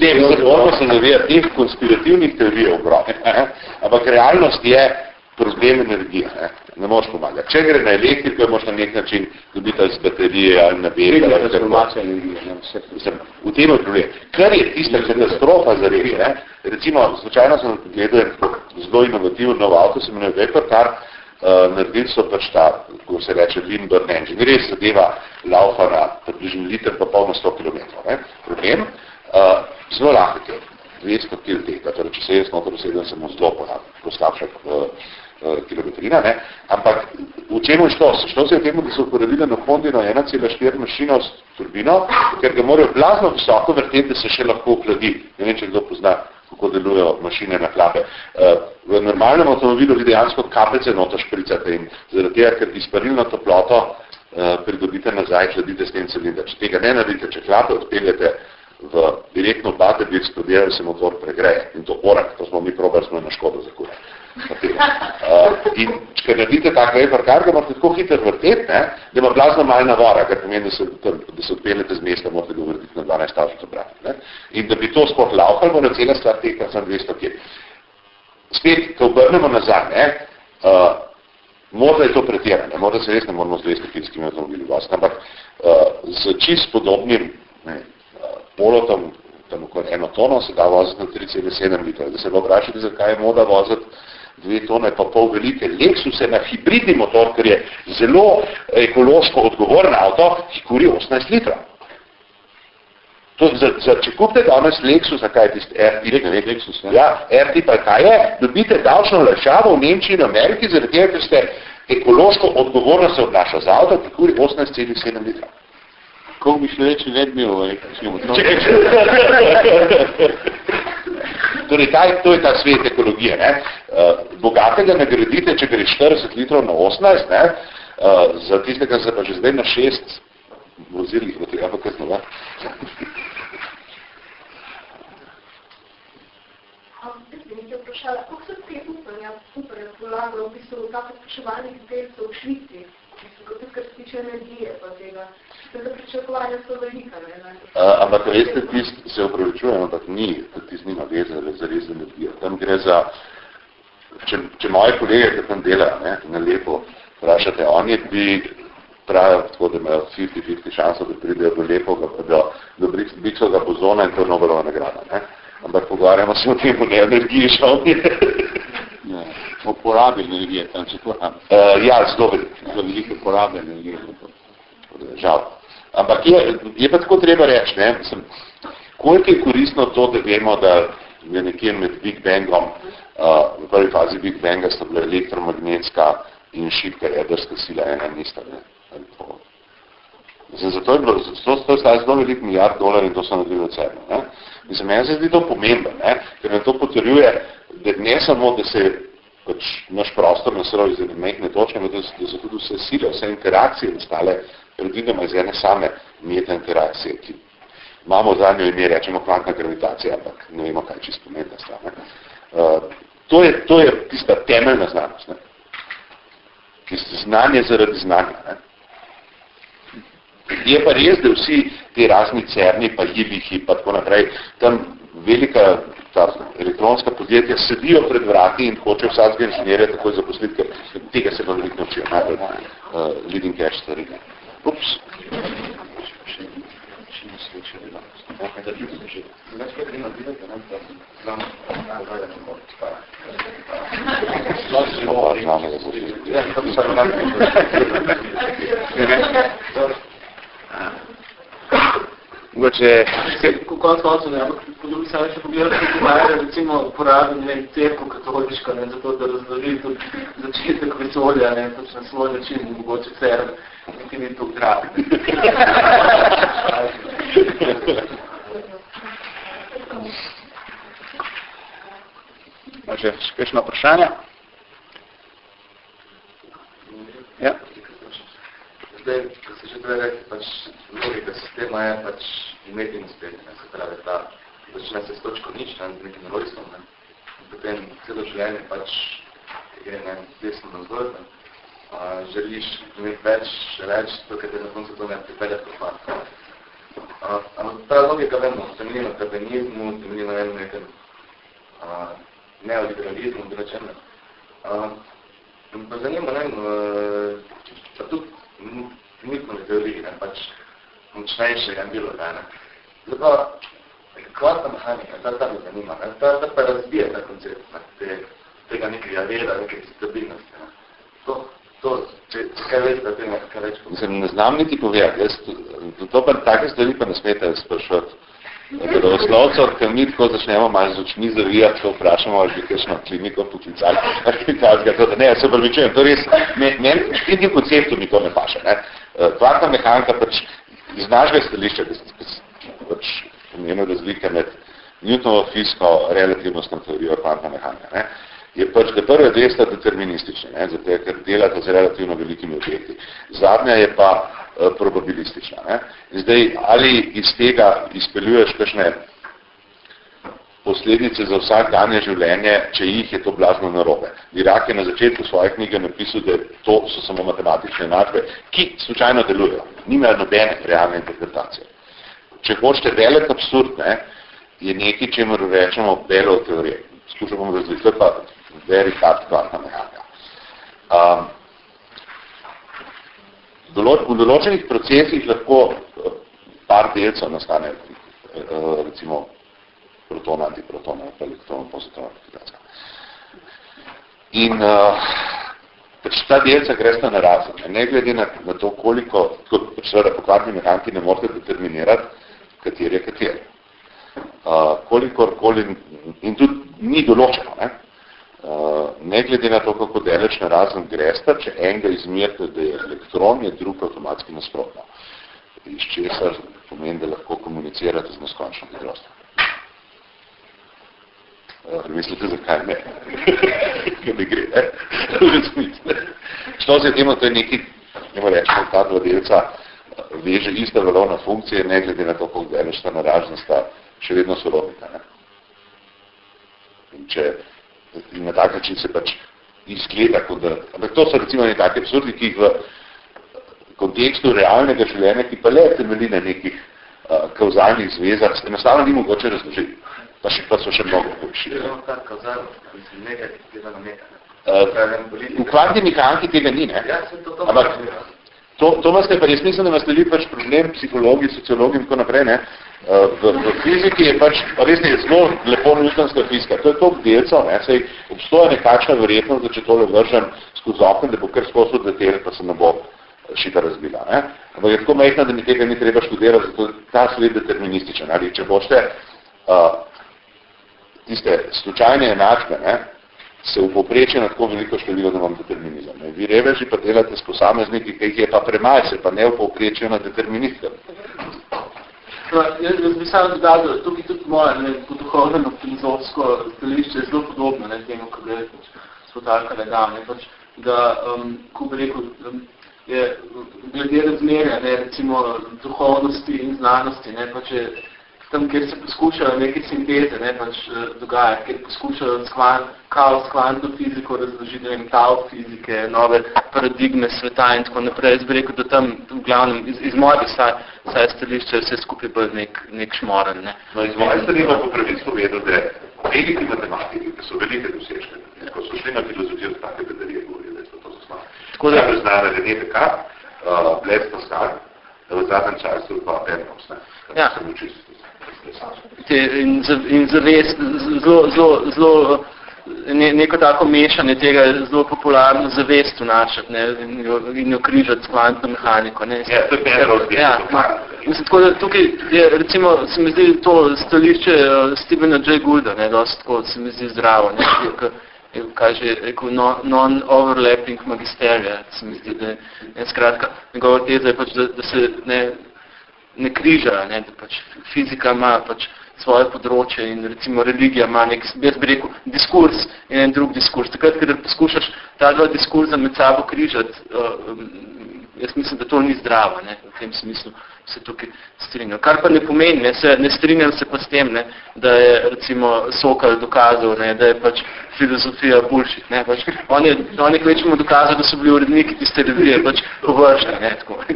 Ne, mislim, moramo se navedati teh konspirativnih teorij obrok, ampak realnost je problem energije, ne, ne moš pomagati. Če gre na elektriko, moš na nek način dobiti z baterije ali na. Mislim, v tem je problem. Kar je tista katastrofa za res, ne, recimo, slučajno sem gledal zelo inovativen nov avto, se imenuje Vapor Car, uh, naredili so pač ta, ko se reče, lean burn engine. Res zadeva laufa na približno liter pa pol na 100 km. Ne? Problem, uh, zelo lahko je, 200 km tega, torej če se jaz notor usedem, sem zelo poslabšak uh, uh, kilometrina, ne? ampak v čemu je šlo? Šlo se je temu, da so uporabili na Hondino 1,4 mašino s turbino, ker ga morajo blazno visoko vrteti, da se še lahko ohladi. Ne vem, če kdo pozna kako delujejo mašine na klape. Eh, v normalnem avtomobilu vi dejansko kapljice noto špricate in zaradi tega, ker izparilno toploto eh, pridobite nazaj, hladite s tem cilindr. Če tega ne naredite, če klape odpeljete v direktno bat, da bi eksplodiral, se motor pregreje. In to orak, to smo mi probali, smo na škodo za kure. Uh, in če naredite tak vapor car, ga morate tako hitro vrteti, ne, da ima blazno malo navora, kar pomeni, da se, da se odpeljete z mesta, morate ga vrtiti na 12 stavžnic obrati. Ne. In da bi to sploh laufal, mora cela stvar teka sem 200 km. Spet, ko obrnemo nazaj, ne, uh, morda je to pretirane, morda se res ne moramo z 200 km avtomobili voziti, ampak uh, z čist podobnim ne, polotom, tam okoli eno tono, se da voziti na 3,7 litra. Da se bo vprašati, zakaj je moda voziti dve tone pa pol velike Lexuse na hibridni motor, ker je zelo ekološko odgovoren avto, ki kuri 18 litrov. To, za, za, če kupite danes Lexus, kaj je tisti RT? Ne, ne, Lexus, ne. Ja, RT pa kaj je? Dobite davčno lešavo v Nemčiji in Ameriki, zaradi tega, ker ste ekološko odgovorno se odnaša za avto, ki kuri 18,7 litrov. Kako bi šli reči, ne bi bilo? Torej, taj, to je ta svet ekologije. Ne? Uh, bogatega nagradite, če gre 40 litrov na 18, ne? Uh, za tistega se pa že zdaj na 6 vozilih, v tega pa kaj znova. Vprašala, kako so te upanja, upanja polagajo v bistvu v tako spraševalnih delcev v Švici, kot kar se tiče energije pa tega? Za pričakovanja so velika, ne? Uh, ampak veste, tist se upravičujem, ampak ni, tist nima veze za res energijo. Tam gre za, če, če moje kolege, ki tam delajo, ne, na lepo, vprašate, oni bi pravijo tako, da imajo 50-50 šanso, da pridejo do lepoga, do, do Bixovega bozona in to je Nobelova nagrada. Ne? Ampak pogovarjamo se o tem, ne energiji šal. Ja, o porabi energije, tam se porabi. Uh, ja, zelo veliko. Zelo veliko porabe energije. Žal. Ampak je, je pa tako treba reči, ne, mislim, koliko je koristno to, da vemo, da je nekje med Big Bangom, uh, v prvi fazi Big Banga sta bila elektromagnetska in šibka jedrska sila ena nista. Ne. Mislim, zato je bilo, zato to je zelo velik milijard dolarjev in to so naredili od sebe. Ne. Mislim, meni se zdi to pomembno, ne, ker me to potrjuje, da ne samo, da se pač naš prostor nasrol iz mehne točke, da, da so tudi vse sile, vse interakcije nastale predvidoma iz ene same meta interakcije, ki imamo za njo ime, rečemo kvantna gravitacija, ampak ne vemo, kaj čisto pomembna stvar. Uh, to, je, to je tista temeljna znanost, ne? ki je znanje zaradi znanja. Ne? Je pa res, da vsi ti razni cerni, pa jibihi, pa tako naprej, tam velika ta elektronska podjetja sedijo pred vrati in hočejo vsakega inženirja takoj zaposliti, ker tega se pa veliko naučijo. Najbolj uh, leading cash stvari. Ups. Mogoče... Ko konc koncu, ne, ampak po drugi strani še pogledati, kako imajo recimo uporabi, ne vem, cerko katoliško, ne, zato da razloži tudi začetek vesolja, ne, pač na svoj način, mogoče cerk, ki ni to drag. Može, še kakšno vprašanje? Ja. Zdaj, ko se že prej rekli, pač logika sistema je pač imeti in spet, ne, se pravi, ta začne se s točko nič, ne, z nekim rojstvom, ne, in potem celo življenje pač gre, ne, desno na zgor, ne, a, želiš imeti več, več, to, ker te na koncu to ne pripelje kot fakt. ta logika, vemo, temelji na kardenizmu, temelji na enem nekem uh, neoliberalizmu, bi rečem. Uh, pa zanima, ne, pa tudi mitnove teorije, ne, pač močnejšega bilo, ne. Zato, kvantna mehanika, ta, ta me zanima, ne, ta, ta pa razbija ta koncept, ne, te, tega nekega reda, neke stabilnosti. Ne. To, to, če, če kaj več, da tega kaj več povedati. Mislim, ne znam niti povedati, jaz, to pa take stvari pa ne smete sprašati. Da osnovca, ker mi tako začnemo malo z očmi zavijati, ko vprašamo, ali bi kakšno kliniko poklicali. ne, jaz se prvičujem, to res, meni v tem konceptu mi to ne paše. Ne. Eh, kvantna mehanika pač iz našega stališča, pač pomeni razlike med Newtonovo fiziko, relativnostno teorijo kvantna mehanika. Ne je pač, da prve dve sta deterministične, ne, zato ker delate z relativno velikimi objekti. Zadnja je pa probabilistična. Ne. Zdaj, ali iz tega izpeljuješ kakšne posledice za vsak danje življenje, če jih je to blazno narobe. Irak je na začetku svoje knjige napisal, da to so samo matematične enačbe, ki slučajno delujejo. Nimajo nobene realne interpretacije. Če hočete velik absurd, ne, je nekaj, čemu rečemo belo teorije. Skušam bomo različiti. To je pa very hard kvantna mehanika. Um, v določenih procesih lahko eh, par delcev nastane, eh, recimo protona, antiprotona, elektrona, pozitrona, kitajska. In uh, pač ta delca gre sta narazen. Ne glede na, na to, koliko, kot po kvantni mehaniki ne morate determinirati, kateri je kateri. Uh, kolikor, kolik, in tudi ni določeno. Ne? Eh, ne glede na to, kako deleč na razen gresta, če enega izmerite, da je elektron, je drug avtomatski nasprotno. Iz česar pomeni, da lahko komunicirate z neskončno hitrostjo. Uh, mislite, zakaj ne? Kaj ne gre, ne? Što se temo, to je neki, nemo rečemo, ta dva delca eh, veže ista valovna funkcija, ne glede na to, kako deleč ta naražnost, še vedno sorodnika. Ne? In če in na tak način se pač izgleda, kot da, ampak to so recimo nekake absurdi, ki jih v kontekstu realnega življenja, ki pa le temelji na nekih uh, kauzalnih zvezah, enostavno ni mogoče razložiti. Pa, še, pa so še mnogo boljši. V kvantni mehaniki tega ni, ne? Ampak, to, to vas ne, pa jaz mislim, da vas sledi pač problem psihologi, sociologi in tako naprej, ne? Eh, v, v fiziki je pač res ne zelo lepo newtonska fizika. To je to delco, ne, sej obstoja nekakšna verjetnost, da če tole vržem skozi okno, da bo kar skozi odletel, pa se ne bo šita razbila. Ne. Ampak je tako mehna, da mi tega ni treba študirati, zato ta svet determinističen. Ali če boste uh, tiste slučajne enačbe, ne, se v poprečju na tako veliko število, da vam determinizem. Ne. Vi reveži pa delate s posamezniki, ki jih je pa premaj, se pa ne v poprečju na deterministem. No, jaz, jaz bi samo dodal, da tukaj tudi moje ne, duhovno filozofsko stališče je zelo podobno ne, temu, ko bi rekel svotalka lega, ne, pač, da, um, ko bi rekel, um, je glede razmerja, ne, recimo duhovnosti in znanosti, ne, pač je tam, kjer se poskušajo neke sinteze ne, pač, eh, dogajati, kjer poskušajo skvan, kaos kvantno fiziko razložiti, ne vem, tau fizike, nove paradigme sveta in tako naprej. Jaz bi rekel, da tam v glavnem, iz, iz mojega saj, saj stališča vse skupaj bolj nek, nek šmoren. Ne. No, iz mojega stališča pa pravico vedo, da veliki matematiki, ki so velike dosežke, ko so šli na filozofijo take bedarije, govorijo, da je to zasnova. Tako da je znane René Descartes, uh, Blaise Pascal, v zadnjem času pa Penrose, ne. Ja. Sem te, in, in zavest, zelo, zelo, zelo ne, neko tako mešanje tega zelo popularno zavest vnašati ne, in, jo, in jo križati s kvantno mehaniko. Ne. Ja, to je ja, Mislim, tako da tukaj je, recimo, se mi zdi to stališče uh, Stephena J. Goulda, ne, dosti tako se mi zdi zdravo, ne, ki, kaže, rekel, non-overlapping magisterija, se mi zdi, da je skratka, njegova teza je pač, da, da se ne, ne križajo, ne, da pač fizika ima pač svoje področje in recimo religija ima nek, jaz bi rekel, diskurs in en drug diskurs. Takrat, kada poskušaš ta dva diskurza med sabo križati, uh, jaz mislim, da to ni zdravo, ne, v tem smislu se tukaj strinjam. Kar pa ne pomeni, ne, se, ne strinjam se pa s tem, ne, da je recimo Sokal dokazal, ne, da je pač filozofija bullshit. Ne, pač, on je, on je kvečemo dokazal, da so bili uredniki tiste revije pač površne. Ne, tako.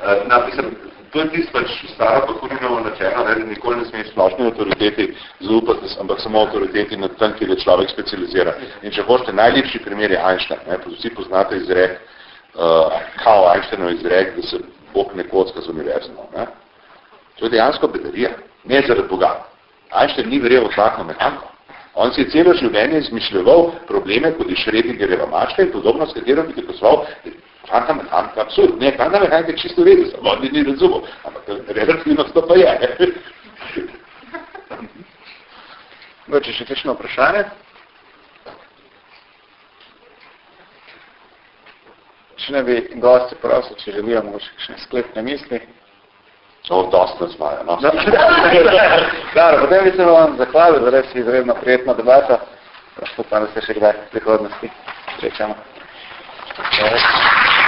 Uh, napisam, to je tisto pač staro Bakuninovo rečeno, ne, nikoli ne smeš splošni avtoriteti zaupati, ampak samo avtoriteti na tem, kjer je človek specializira. In če hočete, najlepši primer je Einstein. Ne, vsi poznate izrek, uh, kao Einsteinov izrek, da se Bog ne kocka z univerzumom. Ne. To je dejansko bedarija, ne zaradi Boga. Einstein ni verjel v šlahno mehanko. On si je celo življenje izmišljaval probleme, kot je Schrödingerjeva mačka in podobno, s katero bi dokazoval, kvanta mehanika absurd. Ne, kvanta mehanika je čisto redo, samo on ni razumel, ampak relativno to pa je. Če še kakšno vprašanje? Če ne bi gosti prosil, če želijo mogoče kakšne sklepne misli. O, dosti nas imajo, no. Dobro, potem bi se vam zahvalil, da res izredno prijetna debata. Upam, da se še kdaj v prihodnosti srečamo. Thank you.